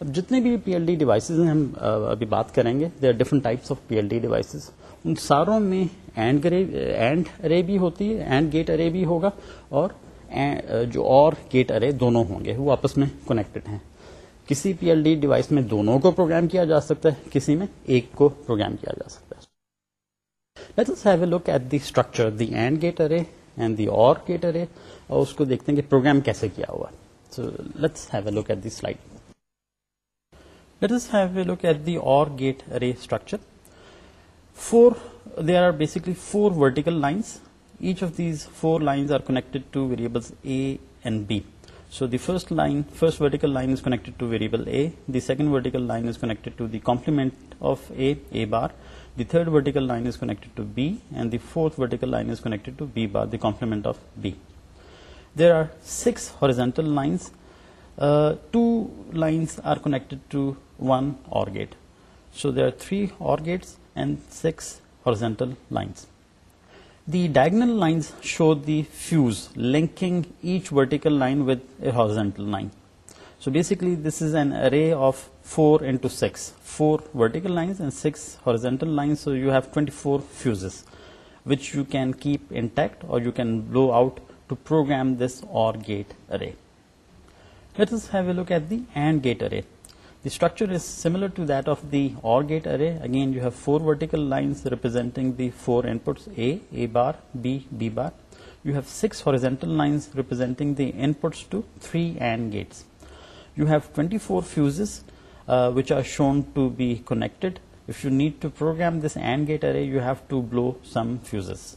اب جتنے بھی پی ایل ڈی ڈیوائسیز ہیں ہم ابھی بات کریں گے there are different types of P L D devices ان ساروں میں اینڈ اینڈ ارے بھی ہوتی ہے اینڈ گیٹ ارے بھی ہوگا اور جو اور گیٹ ارے دونوں ہوں گے وہ آپس میں کنیکٹڈ ہیں کسی پی ایل ڈی ڈیوائس میں دونوں کو پروگرام کیا جا سکتا ہے کسی میں ایک کو پروگرام کیا جا سکتا ہے let's have a look at the structure the and gate array and the or gate array اور اس کو دیکھتے ہیں کہ پروگرام کیسے کیا ہوا so let's have a look at the slide Let us have a look at the OR gate array structure. There are basically four vertical lines. Each of these four lines are connected to variables A and B. So the first vertical line is connected to variable A. The second vertical line is connected to the complement of A bar. The third vertical line is connected to B, and the fourth vertical line is connected to B bar, the complement of B. There are six horizontal lines. Uh, two lines are connected to one OR gate. So there are 3 OR gates and 6 horizontal lines. The diagonal lines show the fuse linking each vertical line with a horizontal line. So basically this is an array of 4 into 6, 4 vertical lines and 6 horizontal lines, so you have 24 fuses which you can keep intact or you can blow out to program this OR gate array. Let us have a look at the AND gate array. The structure is similar to that of the OR gate array. Again, you have four vertical lines representing the four inputs A bar, B, B bar. You have six horizontal lines representing the inputs to three AND gates. You have 24 fuses uh, which are shown to be connected. If you need to program this AND gate array, you have to blow some fuses.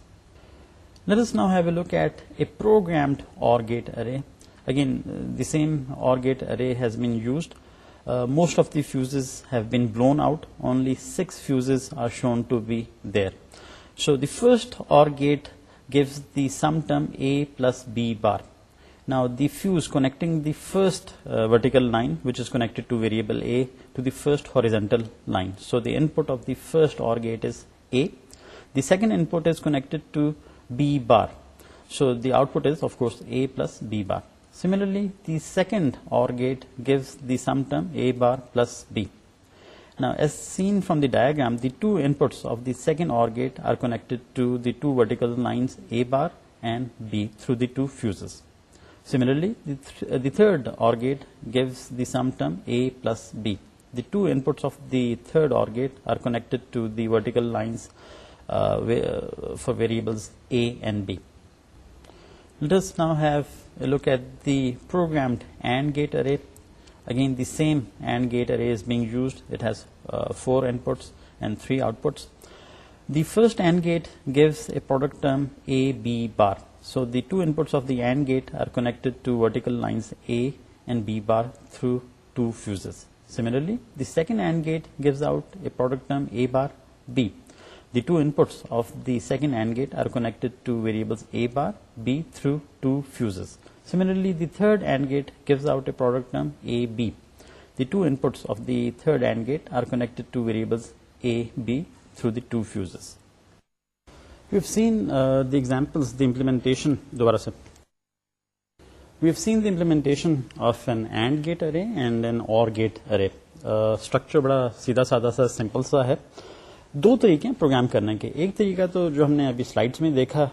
Let us now have a look at a programmed OR gate array. Again, uh, the same OR gate array has been used. Uh, most of the fuses have been blown out. Only 6 fuses are shown to be there. So the first OR gate gives the sum term A plus B bar. Now the fuse connecting the first uh, vertical line, which is connected to variable A, to the first horizontal line. So the input of the first OR gate is A. The second input is connected to B bar. So the output is of course A plus B bar. Similarly the second or gate gave the sum term plus B's seen from the diagram that's or gate are connected lines bar and B through these similarly third or gate gave the sum term A plus B the or gate are connected to vertical line for variable Let us now have a look at the programmed AND gate array. Again, the same AND gate array is being used. It has uh, 4 inputs and 3 outputs. The first AND gate gives a product term A, B bar. So the two inputs of the AND gate are connected to vertical lines A and B bar through two fuses. Similarly, the second AND gate gives out a product term A bar, B. Two inputs of the second and gate are connectedly third and gate gave A B two inputs third and gate are connects A B through these example the implementation دوبارہ of an and gate array and an gate array بڑا سیدھا سادہ دو طریقے ہیں programme کرنے کے ایک طریقہ تو جو ہم نے ابھی سلائڈس میں دیکھا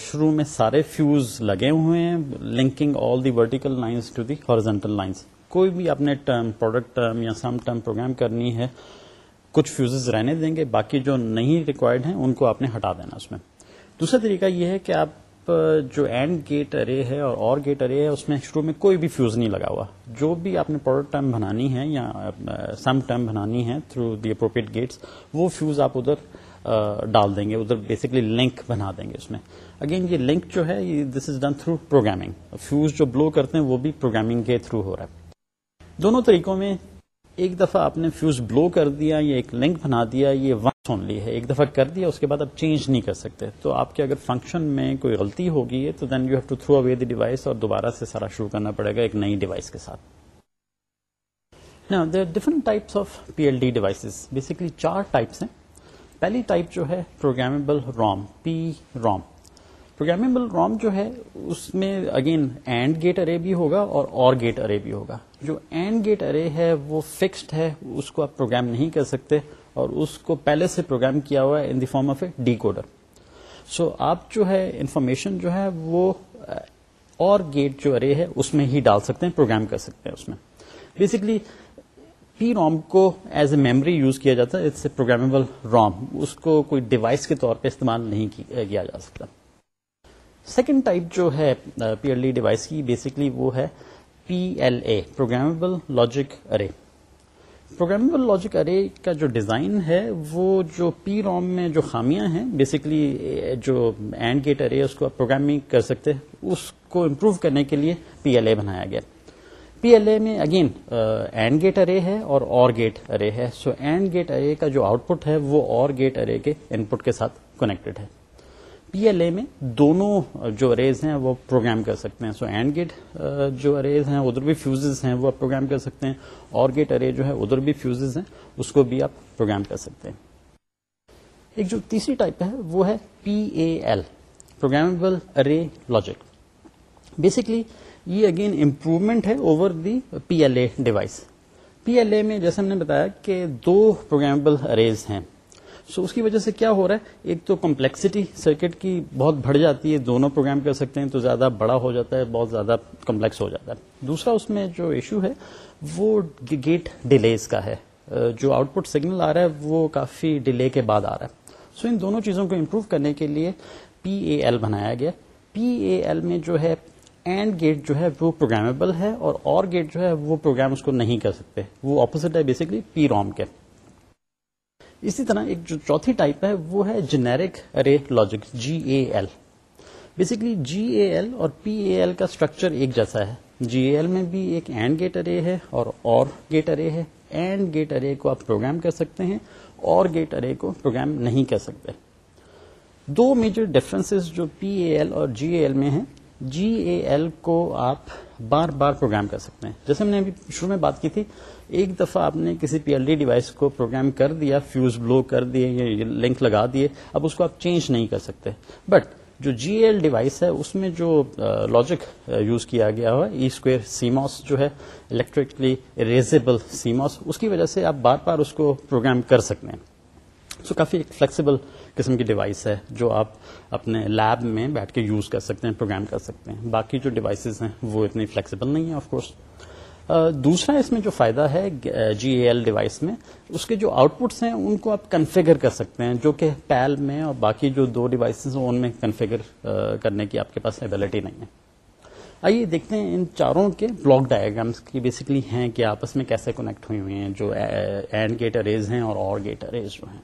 شروع میں سارے فیوز لگے ہوئے ہیں linking all the vertical lines to the horizontal lines کوئی بھی اپنے ٹرم پروڈکٹ ٹرم یا سم ٹرم پروگرام کرنی ہے کچھ فیوزز رہنے دیں گے باقی جو نہیں ریکوائرڈ ہیں ان کو آپ نے ہٹا دینا اس میں دوسرا طریقہ یہ ہے کہ آپ جو اینڈ گیٹ ارے ہے اور اور گیٹ ارے ہے اس میں شروع میں کوئی بھی فیوز نہیں لگا ہوا جو بھی آپ نے پروڈکٹ بنانی ہے یا سم ٹائم بنانی ہے تھرو دی اپروپریٹ گیٹس وہ فیوز آپ ادھر ڈال دیں گے ادھر بیسکلی لنک بنا دیں گے اس میں اگین یہ لنک جو ہے this is done through programming fuse جو بلو کرتے ہیں وہ بھی پروگرامنگ کے تھرو ہو رہا ہے دونوں طریقوں میں ایک دفعہ آپ نے فیوز بلو کر دیا یا ایک لنک بنا دیا یہ ونس اونلی ہے ایک دفعہ کر دیا اس کے بعد آپ چینج نہیں کر سکتے تو آپ کے اگر فنکشن میں کوئی غلطی ہوگی تو then you have to throw away the device اور دوبارہ سے سارا شروع کرنا پڑے گا ایک نئی ڈیوائس کے ساتھ there different types of P L D devices basically چار ٹائپس ہیں پہلی ٹائپ جو ہے پروگرامیبل روم پی روم پروگرامیبل روم جو ہے اس میں اگین اینڈ گیٹ ارے بھی ہوگا اور اور گیٹ ارے بھی ہوگا جو اینڈ گیٹ ارے ہے وہ فکسڈ ہے اس کو آپ پروگرام نہیں کر سکتے اور اس کو پہلے سے پروگرام کیا ہوا ہے in the form of a decoder so آپ جو ہے انفارمیشن جو ہے وہ اور uh, گیٹ جو ارے ہے اس میں ہی ڈال سکتے ہیں پروگرام کر سکتے ہیں اس میں بیسکلی پی روم کو ایز اے میموری یوز کیا جاتا ہے اٹس اے پروگرامیبل روم اس کو کوئی ڈیوائس کے طور پہ استعمال نہیں کیا جا سکتا سیکنڈ ٹائپ جو ہے پی ایل ڈی ڈیوائس کی بیسکلی وہ ہے P L A programmable logic array programmable logic array کا جو ڈیزائن ہے وہ جو پی روم میں جو خامیاں ہیں بیسکلی uh, جو اینڈ گیٹ ارے اس کو آپ پروگرامنگ کر سکتے اس کو امپروو کرنے کے لیے پی ایل اے بنایا گیا پی ایل اے میں اگین اینڈ گیٹ ارے ہے اور اور گیٹ ارے ہے سو اینڈ گیٹ ارے کا جو آؤٹ پٹ ہے وہ اور گیٹ ارے کے ان پٹ کے ساتھ کنیکٹڈ ہے پی ایل اے میں دونوں جو اریز ہیں وہ پروگرام کر سکتے ہیں سو اینڈ گیٹ جو اریز ہیں ادھر بھی فیوزز ہیں وہ آپ پروگرام کر سکتے ہیں اور گیٹ ارے جو ہے ادھر بھی فیوزز ہیں اس کو بھی آپ پروگرام کر سکتے ہیں ایک جو تیسری ٹائپ ہے وہ ہے P A L programmable array logic basically یہ اگین امپروومنٹ ہے over the P L A device P L A میں جیسے ہم نے بتایا کہ دو پروگرامبل اریز ہیں سو اس کی وجہ سے کیا ہو رہا ہے ایک تو کمپلیکسٹی سرکٹ کی بہت بڑھ جاتی ہے دونوں پروگرام کر سکتے ہیں تو زیادہ بڑا ہو جاتا ہے بہت زیادہ کمپلیکس ہو جاتا ہے دوسرا اس میں جو ایشو ہے وہ گیٹ ڈیلیز کا ہے جو آؤٹ پٹ سگنل آ رہا ہے وہ کافی ڈیلے کے بعد آ رہا ہے سو ان دونوں چیزوں کو امپروو کرنے کے لیے پی اے ایل بنایا گیا پی اے ایل میں جو ہے اینڈ گیٹ جو ہے وہ پروگرامیبل ہے اور اور گیٹ جو ہے وہ پروگرام اس کو نہیں کر سکتے وہ اپوزٹ ہے بیسکلی پی روم کے اسی طرح ایک جو چوتھی ٹائپ ہے وہ ہے generic array logic G A L basically G A L اور پی اے ایل کا اسٹرکچر ایک جیسا ہے جی اے ایل میں بھی ایک اینڈ گیٹ ارے ہے اور اور گیٹ ارے ہے اینڈ گیٹ ارے کو آپ پروگرام کر سکتے ہیں اور گیٹ ارے کو پروگرام نہیں کر سکتے دو میجر ڈفرینس جو پی اے ایل اور جی اے ایل میں ہیں جی اے ایل کو آپ بار بار پروگرام کر سکتے ہیں جیسے ہم نے ابھی شروع میں بات کی تھی ایک دفعہ آپ نے کسی پی ایل ڈی ڈیوائس کو پروگرام کر دیا فیوز بلو کر دیے یا لنک لگا دیے اب اس کو آپ چینج نہیں کر سکتے بٹ جو جی ایل ڈیوائس ہے اس میں جو لاجک یوز کیا گیا ہوا ای اسکوئر سیماس جو ہے الیکٹرکلی ریزیبل سیموس اس کی وجہ سے آپ بار بار اس کو پروگرام کر سکتے ہیں سو کافی ایک فلیکسیبل قسم کی ڈیوائس ہے جو آپ اپنے لیب میں بیٹھ کے یوز کر سکتے ہیں پروگرام کر سکتے ہیں باقی جو ڈیوائسیز ہیں وہ اتنی فلیکسیبل نہیں ہیں آف کورس دوسرا اس میں جو فائدہ ہے جی اے ایل ڈیوائس میں اس کے جو آؤٹ پٹس ہیں ان کو آپ کنفیگر کر سکتے ہیں جو کہ پیل میں اور باقی جو دو ڈیوائسز ہیں ان میں کنفیگر کرنے کی آپ کے پاس ایبلٹی نہیں ہے آئیے دیکھتے ہیں ان چاروں کے بلاک ڈائگرامس کی بیسکلی ہیں کہ آپس میں کیسے کنیکٹ ہوئی ہوئی ہیں جو اینڈ گیٹ اریز ہیں اور اور گیٹ اریز جو ہیں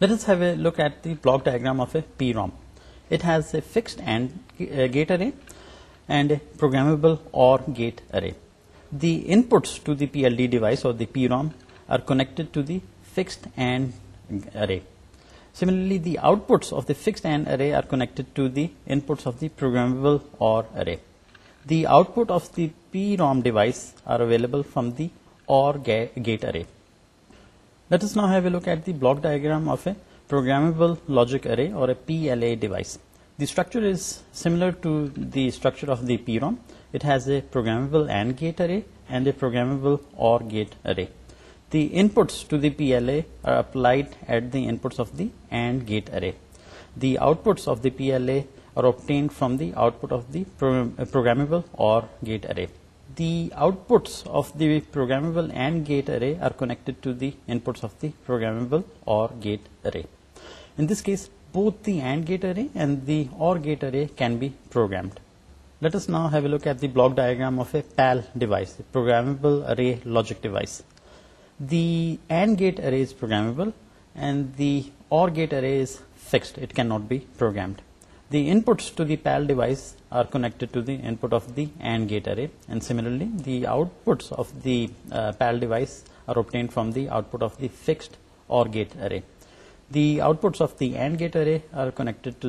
let have a look at the block diagram of a P ROM it has a fixed and gate array and a programmable or gate array P L D devices of the P ROM are connect similarly array the output of the P ROM devices are available from the or logic array or structure to the structure of the P ROM It has a programmable AND gate array and a programmable OR gate array. The inputs to the PLA are applied at the inputs of the AND gate array. The outputs of the PLA are obtained from the output of the uh, programmable OR gate array. The outputs of the programmable AND gate array are connected to the inputs of the programmable OR gate array. In this case, both the AND gate array and the OR gate array can be programmed. Let's now look at the block diagram of a PAL device program devices gate ارےبل or gate array can not be programmed the devices are connected of the and gate array similarly the outputs PAL devices are obtained from the output of the fixed or gate array the outputs and gate array are connected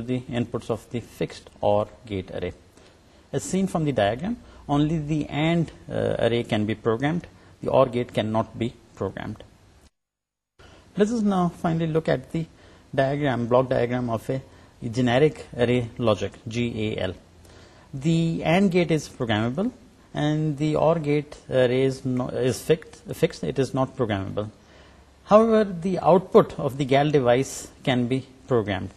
fixed or gate array As seen from the diagram, only the AND uh, array can be programmed. The OR gate cannot be programmed. Let us now finally look at the diagram, block diagram of a generic array logic, GAL. The AND gate is programmable and the OR gate array is fixed, it is not programmable. However, the output of the GAL device can be programmed.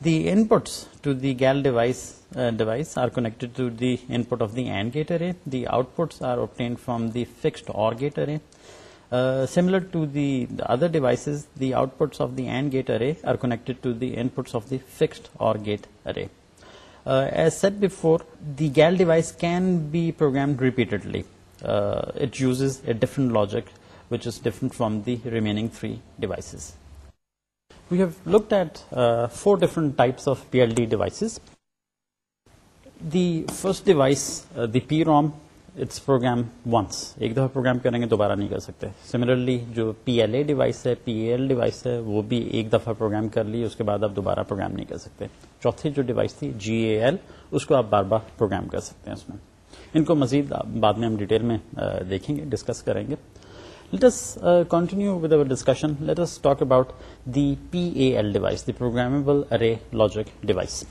The inputs to the GAL uh, device are connected to the input of the AND gate array. The outputs are obtained from the fixed OR gate array. Uh, similar to the other devices, the outputs of the AND gate array are connected to the inputs of the fixed OR gate array. Uh, as said before, the GAL device can be programmed repeatedly. It uses a different logic which is different from the remaining three devices. We've looked at four different types of P L D device the first device the P ROM it's program once ایک دفعہ programme کریں گے دوبارہ نہیں کر سکتے similarly جو P L A device ہے پی ایل ڈیوائس ہے وہ بھی ایک دفعہ پروگرام کر لی اس کے بعد آپ دوبارہ پروگرام نہیں کر سکتے چوتھی جو ڈیوائس تھی جی اے ایل اس کو آپ بار بار پروگرام کر سکتے ہیں اس میں ان کو مزید بعد میں ہم ڈیٹیل میں دیکھیں گے ڈسکس کریں گے let's continue with over discussion let's talk about the P A device the program array logic device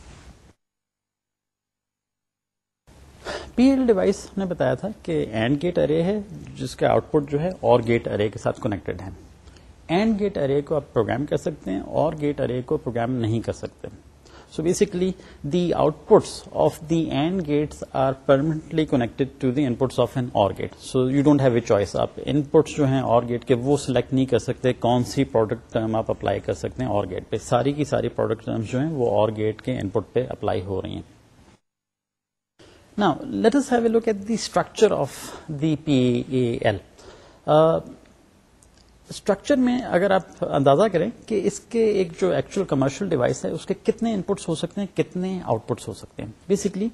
P L device نے بتایا تھا کہ اینڈ گیٹ ارے ہے جس کا آؤٹ پٹ جو ہے اور گیٹ ارے کے ساتھ کنیکٹڈ ہے اینڈ گیٹ ارے کو آپ پروگرام کر سکتے ہیں اور گیٹ ارے کو پروگرام نہیں کر سکتے so basically the outputs of the and gates are permanently puts of an or gate so you don't have a choice آپ ان پٹس جو ہیں اور گیٹ کے وہ سلیکٹ نہیں کر سکتے کون سی پروڈکٹ ٹرم آپ اپلائی کر سکتے ہیں اور گیٹ پہ ساری کی ساری پروڈکٹ ٹرمس جو ہیں وہ اور گیٹ کے ان پٹ پہ اپلائی ہو رہی ہیں نا later structure of the P A L structure میں اگر آپ اندازہ کریں کہ اس کے ایک جو ایکچوئل کمرشل ڈیوائس ہے اس کے کتنے انپٹس ہو سکتے ہیں کتنے آؤٹ پٹس ہو سکتے ہیں بیسکلی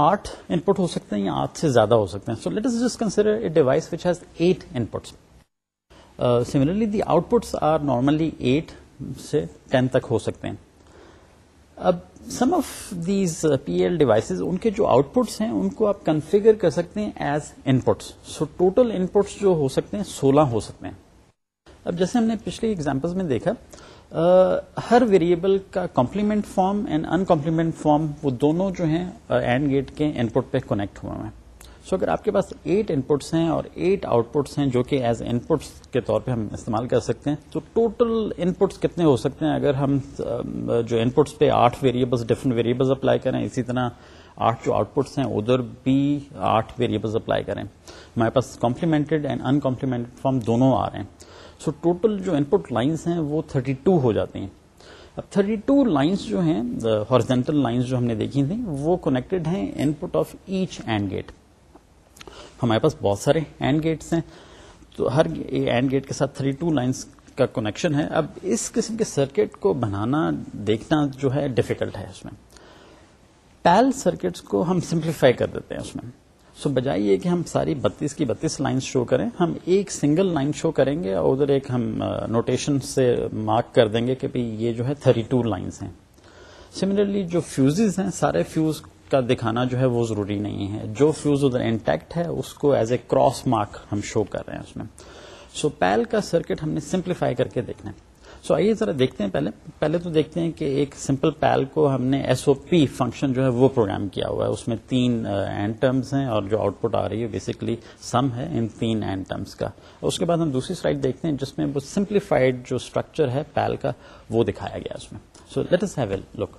آٹھ ان پٹ ہو سکتے ہیں یا آٹھ سے زیادہ ہو سکتے ہیں so let us just consider it device which has eight inputs similarly the outputs are normally eight سے ٹین تک ہو سکتے ہیں اب some of these P L devices ان کے جو آؤٹ پٹس ہیں ان کو آپ کنفیگر کر سکتے ہیں as inputs so total inputs جو ہو سکتے ہیں سولہ ہو سکتے ہیں اب جیسے ہم نے پچھلے ایگزامپل میں دیکھا ہر ویریبل کا complement form and uncomplement form وہ دونوں جو ہیں اینڈ گیٹ کے ان پٹ پہ کونیکٹ ہوئے ہیں سو اگر آپ کے پاس ایٹ انپٹس ہیں اور ایٹ آؤٹ پٹس ہیں جو کہ ایز انپٹس کے طور پہ ہم استعمال کر سکتے ہیں تو ٹوٹل انپٹس کتنے ہو سکتے ہیں اگر ہم جو ان پٹس پہ آٹھ ویریبلس ڈفرنٹ ویریبلس اپلائی کریں اسی طرح آٹھ جو آؤٹ پٹس ہیں ادھر بھی آٹھ ویریبلس اپلائی کریں ہمارے پاس complemented and uncomplemented form دونوں آ رہے ہیں سو ٹوٹل جو ان پٹ لائنس ہیں وہ 32 ہو جاتے ہیں اب ہیں ٹو لائنس جو ہیں دیکھی تھیں وہ کنیکٹڈ ہیں input of each and gate ہمارے پاس بہت سارے اینڈ گیٹس ہیں تو ہر اینڈ گیٹ کے ساتھ 32 ٹو لائنس کا کونیکشن ہے اب اس قسم کے سرکٹ کو بنانا دیکھنا جو ہے ڈیفیکلٹ ہے اس میں پیل سرکٹس کو ہم سمپلیفائی کر دیتے ہیں اس میں سو بجائے یہ کہ ہم ساری بتیس کی بتیس لائنس شو کریں ہم ایک سنگل لائن شو کریں گے اور ادھر ایک ہم نوٹیشن سے مارک کر دیں گے کہ بھائی یہ جو ہے تھرٹی ٹو لائنس ہیں سملرلی جو فیوزز ہیں سارے فیوز کا دکھانا جو ہے وہ ضروری نہیں ہے جو فیوز ادھر انٹیکٹ ہے اس کو ایز اے کراس مارک ہم شو کر رہے ہیں اس میں سو پیل کا سرکٹ ہم نے سمپلیفائی کر کے دیکھنا ہے سو آئیے ذرا دیکھتے ہیں پہلے پہلے تو دیکھتے ہیں کہ ایک سمپل پیل کو ہم نے ایس او پی فنکشن جو ہے وہ پروگرام کیا ہوا ہے اس میں تین اینڈ ٹرمز ہیں اور جو آؤٹ پٹ آ رہی ہے بیسکلی سم ہے ان تین اینڈ ٹرمز کا اس کے بعد ہم دوسری سلائڈ دیکھتے ہیں جس میں وہ سمپلیفائڈ جو اسٹرکچر ہے پیل کا وہ دکھایا گیا اس میں so let us have a look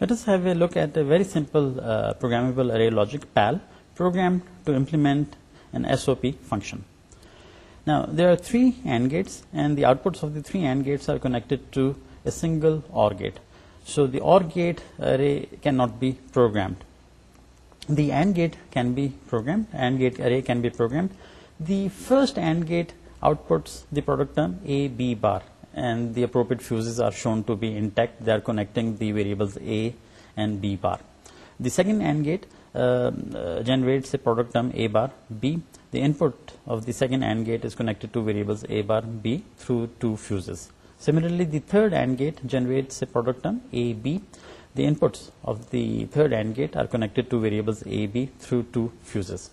let us have a look at a very simple programmable array logic PAL program to implement an S O P function through three and gates and the outputs third gate to single can be program the first and gate outputs the are connecting the variables A and B bar the second generated B the input second and gate connected to variables B through two fuses similarly third and gate generate of the third and gate are connected to variables E B through fuse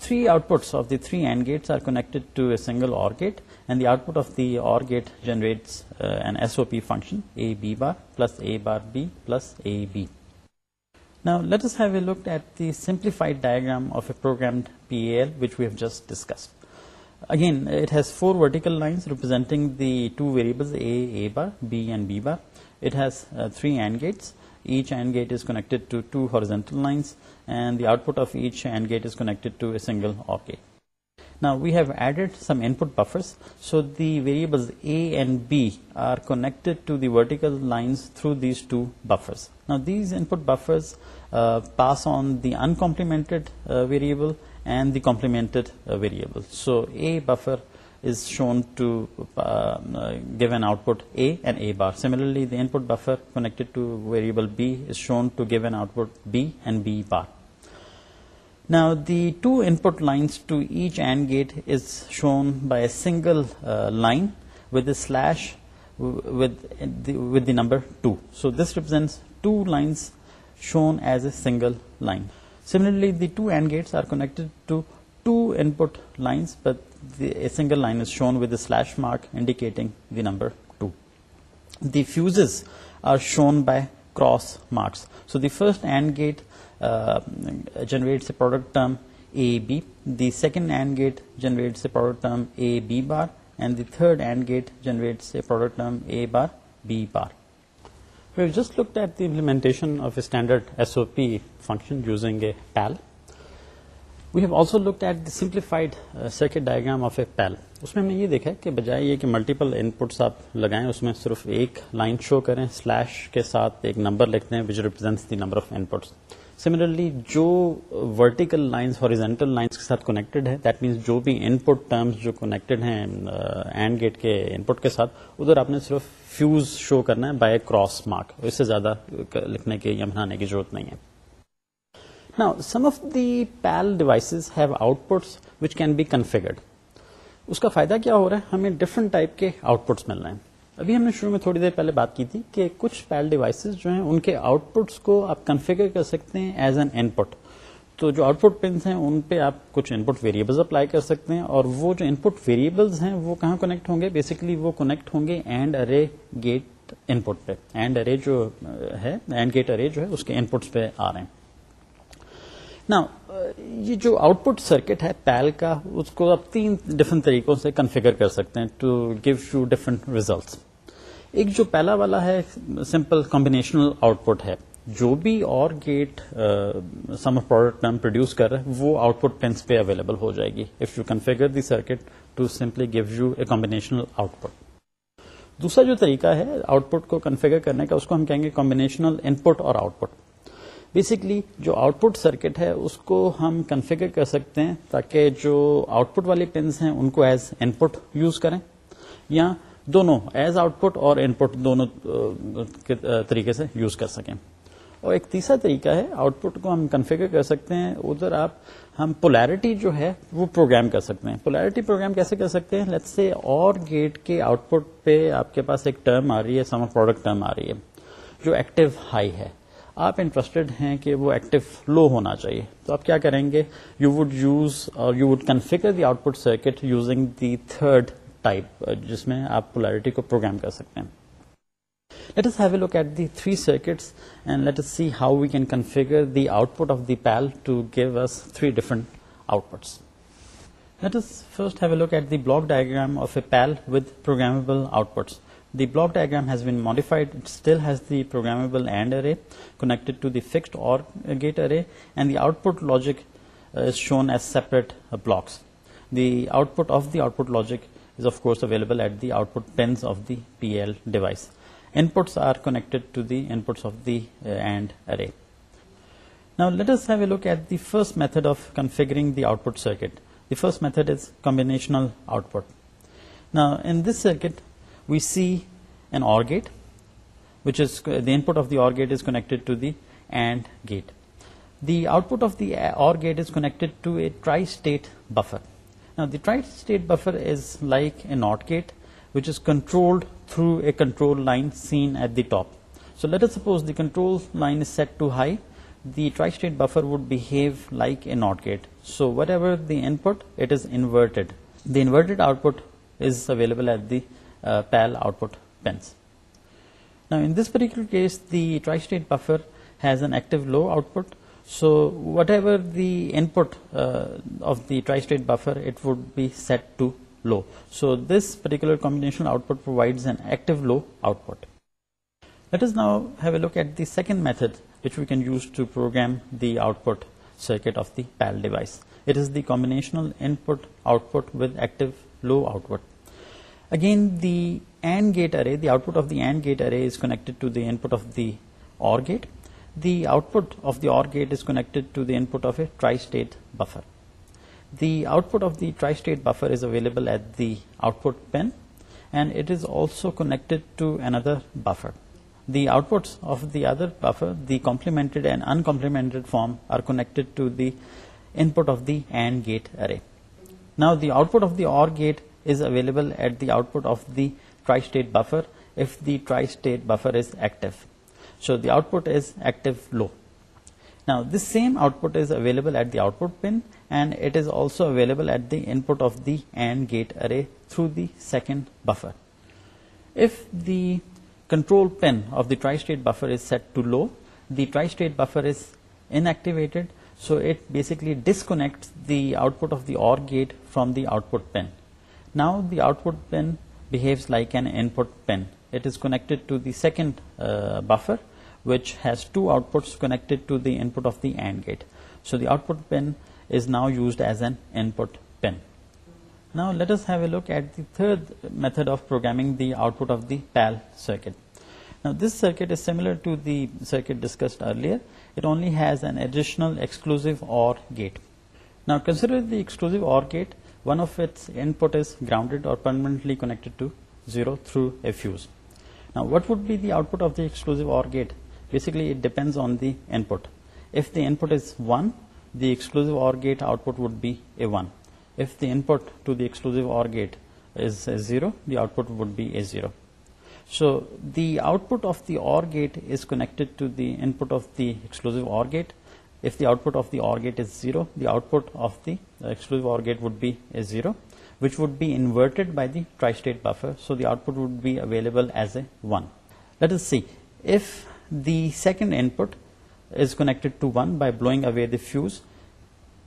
three outputs third gates are connected toggle or gate and the output of third gate generate P function plus E bar B plus Now let us have a look at the simplified diagram of a programmed PAL which we have just discussed. Again, it has four vertical lines representing the two variables A bar, B and B bar. It has uh, three AND gates. Each AND gate is connected to two horizontal lines, and the output of each AND gate is connected to a single OR gate. Now we have added some input buffers, so the variables A and B are connected to the vertical lines through these two buffers. Now these input buffers uh, pass on the uncomplemented uh, variable and the complemented uh, variable. So A buffer is shown to give an output A and A bar. Similarly, the input buffer connected to variable B is shown to give an output B and B bar. Now the two input lines to each AND gate is shown by a single uh, line with a slash with the number 2. So this represents two lines shown as a single line. Similarly, the two AND gates are connected to two input lines, but a single line is shown with a slash mark indicating the number 2. The fuses are shown by cross marks. So the first AND gate Uh, a a the We've just looked at implementation of standard SOP function using PAL. اس میں ہم نے یہ دیکھا کہ بجائے یہ کہ ملٹیپل ان پٹس آپ لگائیں اس میں صرف ایک لائن شو کریں سلیش کے ساتھ ایک نمبر لکھتے ہیں which represents the number of inputs similarly جو ورٹیکل لائنس ہاریزینٹل لائنس کے ساتھ کنیکٹڈ ہے دیٹ مینس جو بھی ان پٹ ٹرمس جو کنیکٹڈ ہیں اینڈ uh, گیٹ کے ان پٹ کے ساتھ ادھر آپ نے صرف فیوز شو کرنا ہے بائی کراس مارک اس سے زیادہ لکھنے کی یا بنانے کی ضرورت نہیں ہے نا some of the PAL devices have outputs which can be configured اس کا فائدہ کیا ہو رہا ہے ہمیں ڈفرنٹ ٹائپ کے آؤٹ پٹس مل رہے ہیں ابھی ہم نے شروع میں تھوڑی دیر پہلے بات کی تھی کہ کچھ پیل ڈیوائسز جو ہیں ان کے آؤٹ پٹس کو آپ کنفیگر کر سکتے ہیں ایز این ان پٹ تو جو آؤٹ پٹ پنس ہیں ان پہ آپ کچھ ان پٹ ویریبلز اپلائی کر سکتے ہیں اور وہ جو ان پٹ ویریبلز ہیں وہ کہاں کونیکٹ ہوں گے بیسکلی وہ کونیکٹ ہوں گے اینڈ ارے گیٹ ان پٹ پہ اینڈ ارے جو ہے اینڈ گیٹ ارے جو ہے اس کے ان پٹس پہ آ رہے ہیں نا یہ جو آؤٹ پٹ سرکٹ ہے پیل کا اس کو آپ تین ڈفرنٹ طریقوں سے کنفیگر کر سکتے ہیں to give you different results ایک جو پہلا والا ہے سمپل کمبینیشنل آؤٹ پٹ ہے جو بھی اور گیٹ سمر پروڈکٹ میں ہم پروڈیوس کر رہے ہیں وہ آؤٹ پٹ پینس پہ اویلیبل ہو جائے گی if you configure the circuit to simply give you a combinational output دوسرا جو طریقہ ہے آؤٹ پٹ کو کنفیگر کرنے کا اس کو ہم کہیں گے کمبینیشنل ان پٹ اور آؤٹ پٹ بیسکلی جو آؤٹ پٹ سرکٹ ہے اس کو ہم کنفیگر کر سکتے ہیں تاکہ جو آؤٹ پٹ والے پنس ہیں ان کو ایز ان پٹ یوز کریں یا دونوں ایز آؤٹ پٹ اور ان پٹ دونوں کے طریقے سے یوز کر سکیں اور ایک تیسرا طریقہ ہے آؤٹ پٹ کو ہم کنفیگر کر سکتے ہیں ادھر آپ ہم پولیرٹی جو ہے وہ پروگرام کر سکتے ہیں پولیرٹی پروگرام کیسے کر سکتے ہیں لیٹ سے اور گیٹ کے آؤٹ پٹ پہ آپ کے پاس ایک ٹرم آ رہی ہے سم پروڈکٹ ٹرم آ رہی ہے جو ایکٹیو ہائی ہے آپ انٹرسٹڈ ہیں کہ وہ ایکٹیو لو ہونا چاہیے تو آپ کیا کریں گے you would use you would configure the output circuit using the third type uh, جس میں آپ پولرٹی کو پروگرام کر سکتے ہیں let let's have a look at the three circuits and let let's see how we can configure the output of the PAL to give us three different outputs let first have a look at the block diagram of a PAL with programmable outputs the block diagram has been modified still has the programmable and array connected to the fixed or gate array and the output logic is shown as separate blocks the output of the output logic out P L devices are connected at the first method of configuring the output circuit the first method is combinational output circuit we see an or gate of or gate is connected to the and gate the output of the gate is connected to a tri-state buffer Now the tri-state buffer is like a NOT gate which is controlled through a control line seen at the top. So let us suppose the control line is set to high, the tri-state buffer would behave like a NOT gate. So whatever the input, it is inverted. The inverted output is available at the uh, PAL output pins. Now in this particular case, the tri-state buffer has an active low output so whatever the input uh, of the tri-state buffer, it would be set to low. So this particular combinational output provides an active low output. Let us now have a look at the second method which we can use to program the output circuit of the PAL device. It is the combinational input output with active low output. Again, the AND gate array, the output of the AND gate array is connected to the input of the OR gate, the output of the OR gate is connected to the input of a tri-state buffer. The output of the tri-state buffer is available at the output pin, and it is also connected to another buffer. The outputs of the other buffer, the complemented and uncomplemented form, are connected to the input of the AND gate array. Now the output of the OR gate is available at the output of the tri-state buffer if the tri-state buffer is active. So the output is active low. Now this same output is available at the output pin, and it is also available at the input of the AND gate array through the second buffer. If the control pin of the tri-state buffer is set to low, the tri-state buffer is inactivated, so it basically disconnects the output of the OR gate from the output pin. Now the output pin behaves like an input pin. It is connect to the second buffer which has to output connect of the and gate so the output pin used as input pin now let's method of program the output circuit circuits an additional or gate now consider exclusive or gate one of its unbounded or permanently connected to through a fuse Now, what would be the output of the exclusive OR gate? Basically, it depends on the input. If the input is 1, the exclusive OR gate output would be a 1. If the input to the exclusive OR gate is 0, the output would be a 0. So, the output of the OR gate is connected to the input of the exclusive OR gate. If the output of the OR gate is 0, the output of the exclusive OR gate would be a 0 which would be inverted by the tri-state buffer, so the output would be available as a 1. Let us see if the second input is connected to 1 by blowing away the fuse.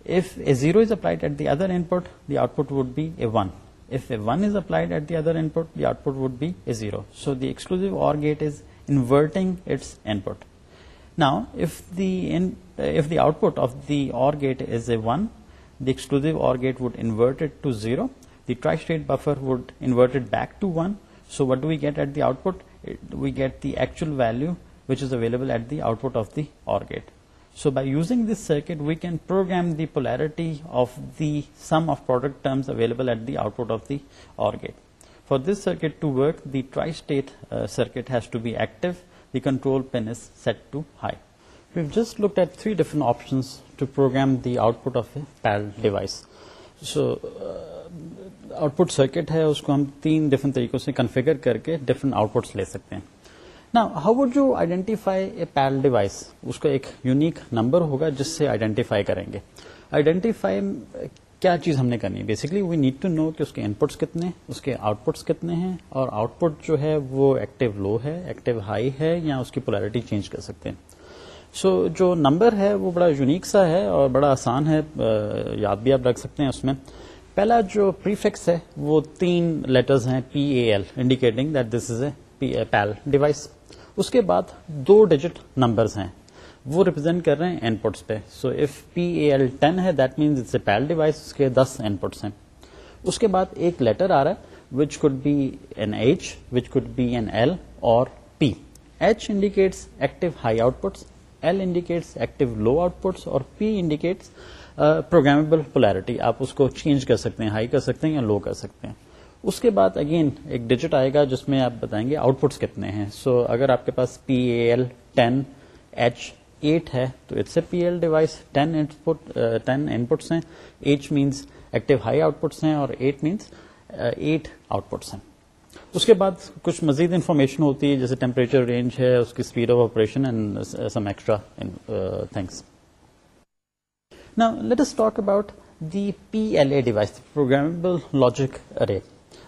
If a 0 is applied at the other input, the output would be a 1. If a 1 is applied at the other input, the output would be a 0. So the exclusive OR gate is inverting its input. Now if the output of the OR gate is a 1, the exclusive OR gate would invert it to 0 the tri-state buffer would invert it back to 1. So what do we get at the output? We get the actual value which is available at the output of the OR gate. So by using this circuit, we can program the polarity of the sum of product terms available at the output of the OR gate. For this circuit to work, the tri-state uh, circuit has to be active. The control pin is set to high. We've just looked at 3 different options to program the output of a PAL device. So output circuit ہے اس کو ہم تین different طریقوں سے configure کر کے different out پٹس لے سکتے ہیں نا how would you identify a PAL device اس کا ایک یونیک نمبر ہوگا جس سے آئیڈینٹیفائی کریں گے آئیڈینٹیفائی کیا چیز ہم نے کرنی ہے basically we need to know کہ اس کے ان پٹس کتنے اس کے آؤٹ پٹس کتنے ہیں اور آؤٹ پٹ جو ہے وہ ایکٹیو لو ہے ایکٹیو ہائی ہے یا اس کی پولیرٹی چینج کر سکتے ہیں سو جو نمبر ہے وہ بڑا یونیک سا ہے اور بڑا آسان ہے یاد بھی آپ رکھ سکتے ہیں اس میں پہلا جو پریفکس ہے وہ تین لیٹرز ہیں P A L indicating that this is a PAL device اس کے بعد دو ڈیجٹ نمبرز ہیں وہ ریپرزینٹ کر رہے ہیں ان پٹس پہ so if P A L ten ہے that means it's a PAL device اس کے دس ان پٹس ہیں اس کے بعد ایک لیٹر آ رہا ہے which could be N H which could be N L or P H indicates active high outputs L indicates active low outputs or P indicates programmable polarity آپ اس کو چینج کر سکتے ہیں ہائی کر سکتے ہیں یا لو کر سکتے ہیں اس کے بعد اگین ایک ڈیجٹ آئے گا جس میں آپ بتائیں گے آؤٹ پٹس کتنے ہیں سو so, اگر آپ کے پاس P A L ten H eight ہے تو it's a P L device ten inputs ہیں H means active high outputs ہیں اور eight means eight outputs ہیں اس کے بعد کچھ مزید انفارمیشن ہوتی ہے جیسے ٹیمپریچر رینج ہے اس کی اسپیڈ آف آپریشن نا let's talk about the P L A device program logic array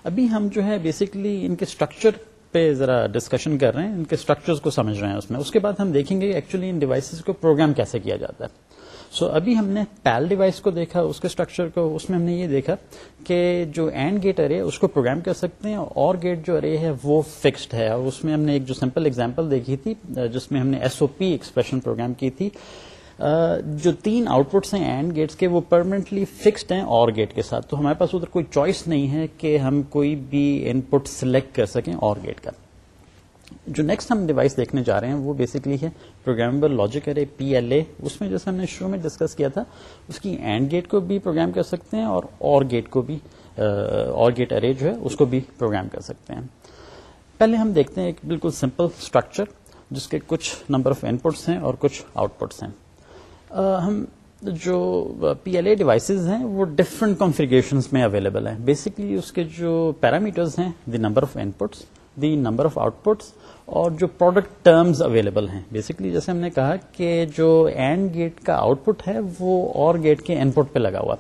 ابھی ہم جو ہے بیسکلی ان کے اسٹرکچر پہ ذرا ڈسکشن کر رہے ہیں ان کے اسٹرکچرز کو سمجھ رہے ہیں اس میں اس کے بعد ہم دیکھیں گے ایکچولی ان ڈیوائسز کو پروگرام کیسے کیا جاتا ہے سو so, ابھی ہم نے پیل ڈیوائس کو دیکھا اس کے اسٹرکچر کو اس میں ہم نے یہ دیکھا کہ جو اینڈ گیٹ ارے اس کو پروگرام کر سکتے ہیں اور گیٹ جو ارے ہے وہ فکسڈ ہے اور اس میں ہم نے ایک جو سمپل اگزامپل دیکھی تھی جس میں ہم نے S O P expression program کی تھی جو تین آؤٹ پٹس ہیں اینڈ گیٹس کے وہ پرماننٹلی فکسڈ ہیں اور گیٹ کے ساتھ تو ہمارے پاس ادھر کوئی چوائس نہیں ہے کہ ہم کوئی بھی ان پٹ سلیکٹ کر سکیں اور گیٹ کا جو نیکسٹ ہم ڈیوائس دیکھنے جا رہے ہیں وہ بیسکلی ہے programmable logic array P L A اس میں جیسے ہم نے شروع میں ڈسکس کیا تھا اس کی اینڈ گیٹ کو بھی پروگرام کر سکتے ہیں اور اور گیٹ کو بھی اور گیٹ ارے جو ہے اس کو بھی پروگرام کر سکتے ہیں پہلے ہم دیکھتے ہیں ایک بالکل سمپل اسٹرکچر جس کے کچھ نمبر آف ان پٹس ہیں اور کچھ آؤٹ پٹس ہیں ہم جو پی ایل اے ڈیوائسیز ہیں وہ ڈفرنٹ کانفیگریشن میں اویلیبل ہیں بیسکلی اس کے جو پیرامیٹرز ہیں the number of inputs the number of outputs اور جو پروڈکٹ ٹرمز اویلیبل ہیں بیسکلی جیسے ہم نے کہا کہ جو اینڈ گیٹ کا آؤٹ پٹ ہے وہ اور گیٹ کے ان پٹ پہ لگا ہوا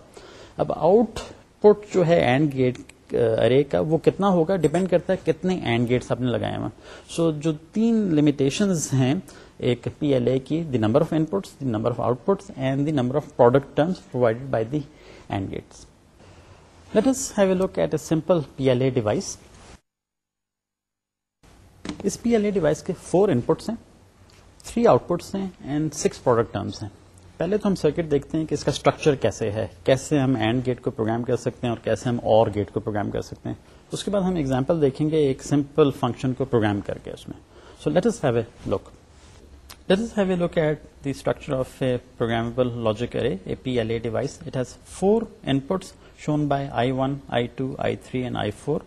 اب آؤٹ پٹ جو ہے اینڈ گیٹ ارے کا وہ کتنا ہوگا ڈپینڈ کرتا ہے کتنے اینڈ گیٹس آپ نے لگائے ہوا سو جو تین لمیٹیشن ہیں ایک پی ایل اے کی the number of inputs the number of outputs and the number of product provided by the and gates let have a look at a simple P L A device us P L A device کے four inputs ہیں three outputs ہیں and six product terms ہیں پہلے تو ہم circuit دیکھتے ہیں کہ اس کا اسٹرکچر کیسے ہے کیسے ہم اینڈ گیٹ کو پروگرام کر سکتے ہیں اور کیسے ہم اور گیٹ کو پروگرام کر سکتے ہیں اس کے بعد ہم ایگزامپل دیکھیں گے ایک سمپل فنکشن کو پروگرام کر کے اس میں so let let have have a a look look at the structure of a program logic array a P L A device it has four puts shown by I one I two I three and I four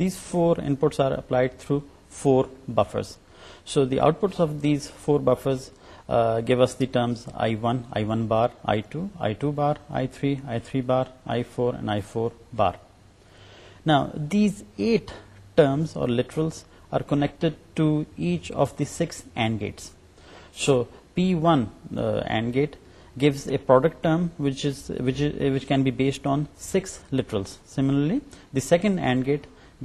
these four puts are applied through four buffers. So the outputs of these four buffers uh, give us the terms I1, I1 bar, I2, I2 bar, I3, I3 bar, I4 and I4 bar. Now these 8 terms or literals are connected to each of the 6 AND gates. So P1 uh, AND gate gives a product term which can be based on 6 literals. Similarly, the second AND gate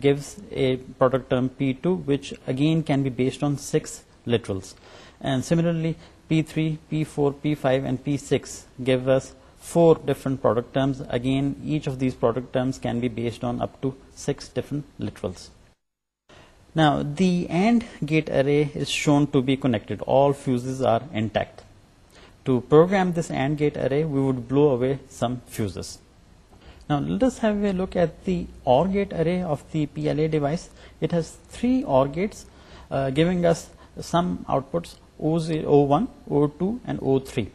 gives a product term P2, which again can be based on 6 literals. And similarly, P3, P4, P5 and P6 give us 4 different product terms. Again, each of these product terms can be based on up to 6 different literals. Now, the AND gate array is shown to be connected. All fuses are intact. To program this AND gate array, we would blow away some fuses. Now let us have a look at the OR gate array of the PLA device. It has 3 OR gates uh, giving us some outputs O0, O1, O2 and O3.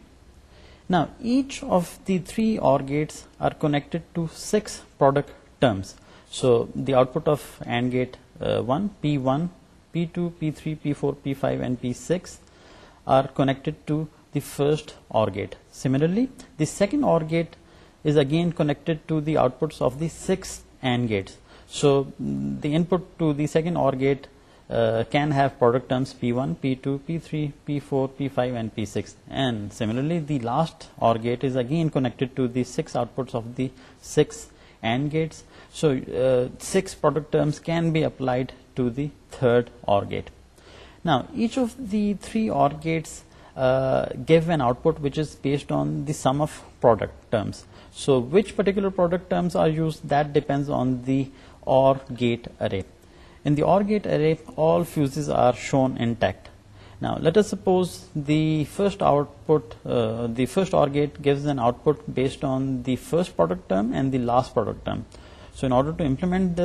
Now each of the 3 OR gates are connected to 6 product terms. So the output of AND gate uh, 1, P1, P2, P3, P4, P5 and P6 are connected to the first OR gate. Similarly, the second OR gate is again connected to the outputs of the 6 AND gates. So the input to the second OR gate uh, can have product terms P1, P2, P3, P4, P5 and P6, and similarly the last OR gate is again connected to the 6 outputs of the 6 AND gates. So uh, 6 product terms can be applied to the third OR gate. Now each of the 3 OR gates uh, give an output which is based on the sum of product terms. So which پرٹیوز this on the or gate array or gate array or fuse are شونکٹ suppose the first out P first gives and output based on the first product the last product so order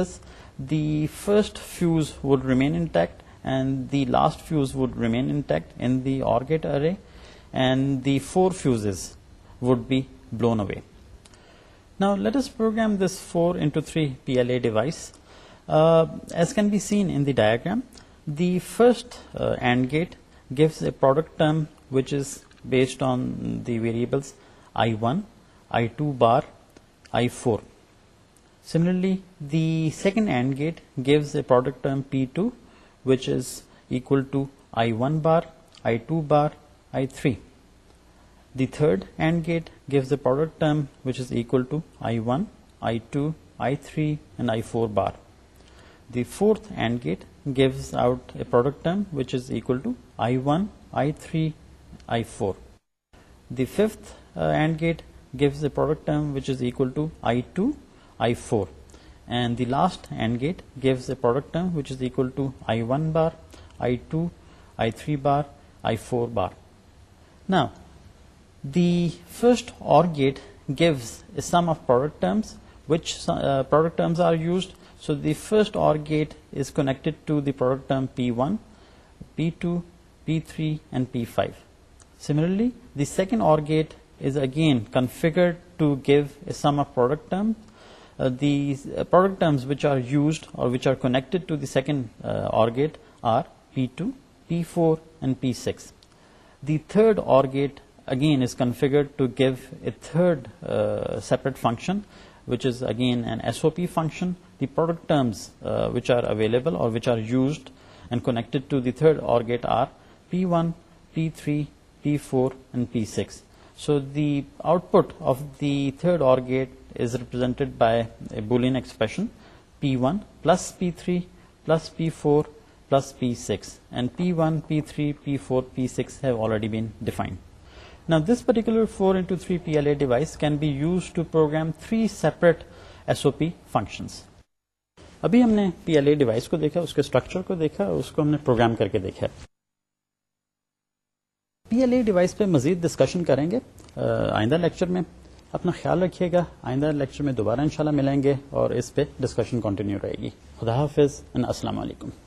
first fuse remain intact and the last fuse remain intact array and the four fuses we blown away Now let us program this 4x3 PLA device. Uh, as can be seen in the diagram, the first uh, AND gate gives a product term which is based on the variables I1, I2 bar, I4. Similarly, the second AND gate gives a product term P2, which is equal to I1 bar, I2 bar, I3. The third and gate گیب product gate گیب one I three four the fifth and gate گیب product which is equal and دیسٹ and gate گیبکٹ term وچل bar I two I three bar I four bar نا The first OR gate gives a sum of product terms, which uh, product terms are used. So the first OR gate is connected to the product term P1, P2, P3 and P5. Similarly, the second OR gate is again configured to give a sum of product terms. Uh, these uh, product terms which are used or which are connected to the second OR gate are P2, P4 and P6. The third OR gate again is configured to give a third uh, separate function, which is again an SOP function. The product terms uh, which are available or which are used and connected to the third OR gate are P1, P3, P4 and P6. So the output of the third OR gate is represented by a Boolean expression P1 plus P3 plus P4 plus P6, and P1, P3, P4, P6 have already been defined. Now this particular four into three P L A be can be use to program three separate S O P ابھی ہم نے پی L A device کو دیکھا اس کے structure کو دیکھا اس کو ہم نے پروگرام کر کے دیکھا پی ایل اے ڈیوائس پہ مزید ڈسکشن کریں گے آئندہ لیکچر میں اپنا خیال رکھیے گا آئندہ لیکچر میں دوبارہ انشاءاللہ ملیں گے اور اس پہ ڈسکشن کنٹینیو رہے گی خدا حافظ السلام علیکم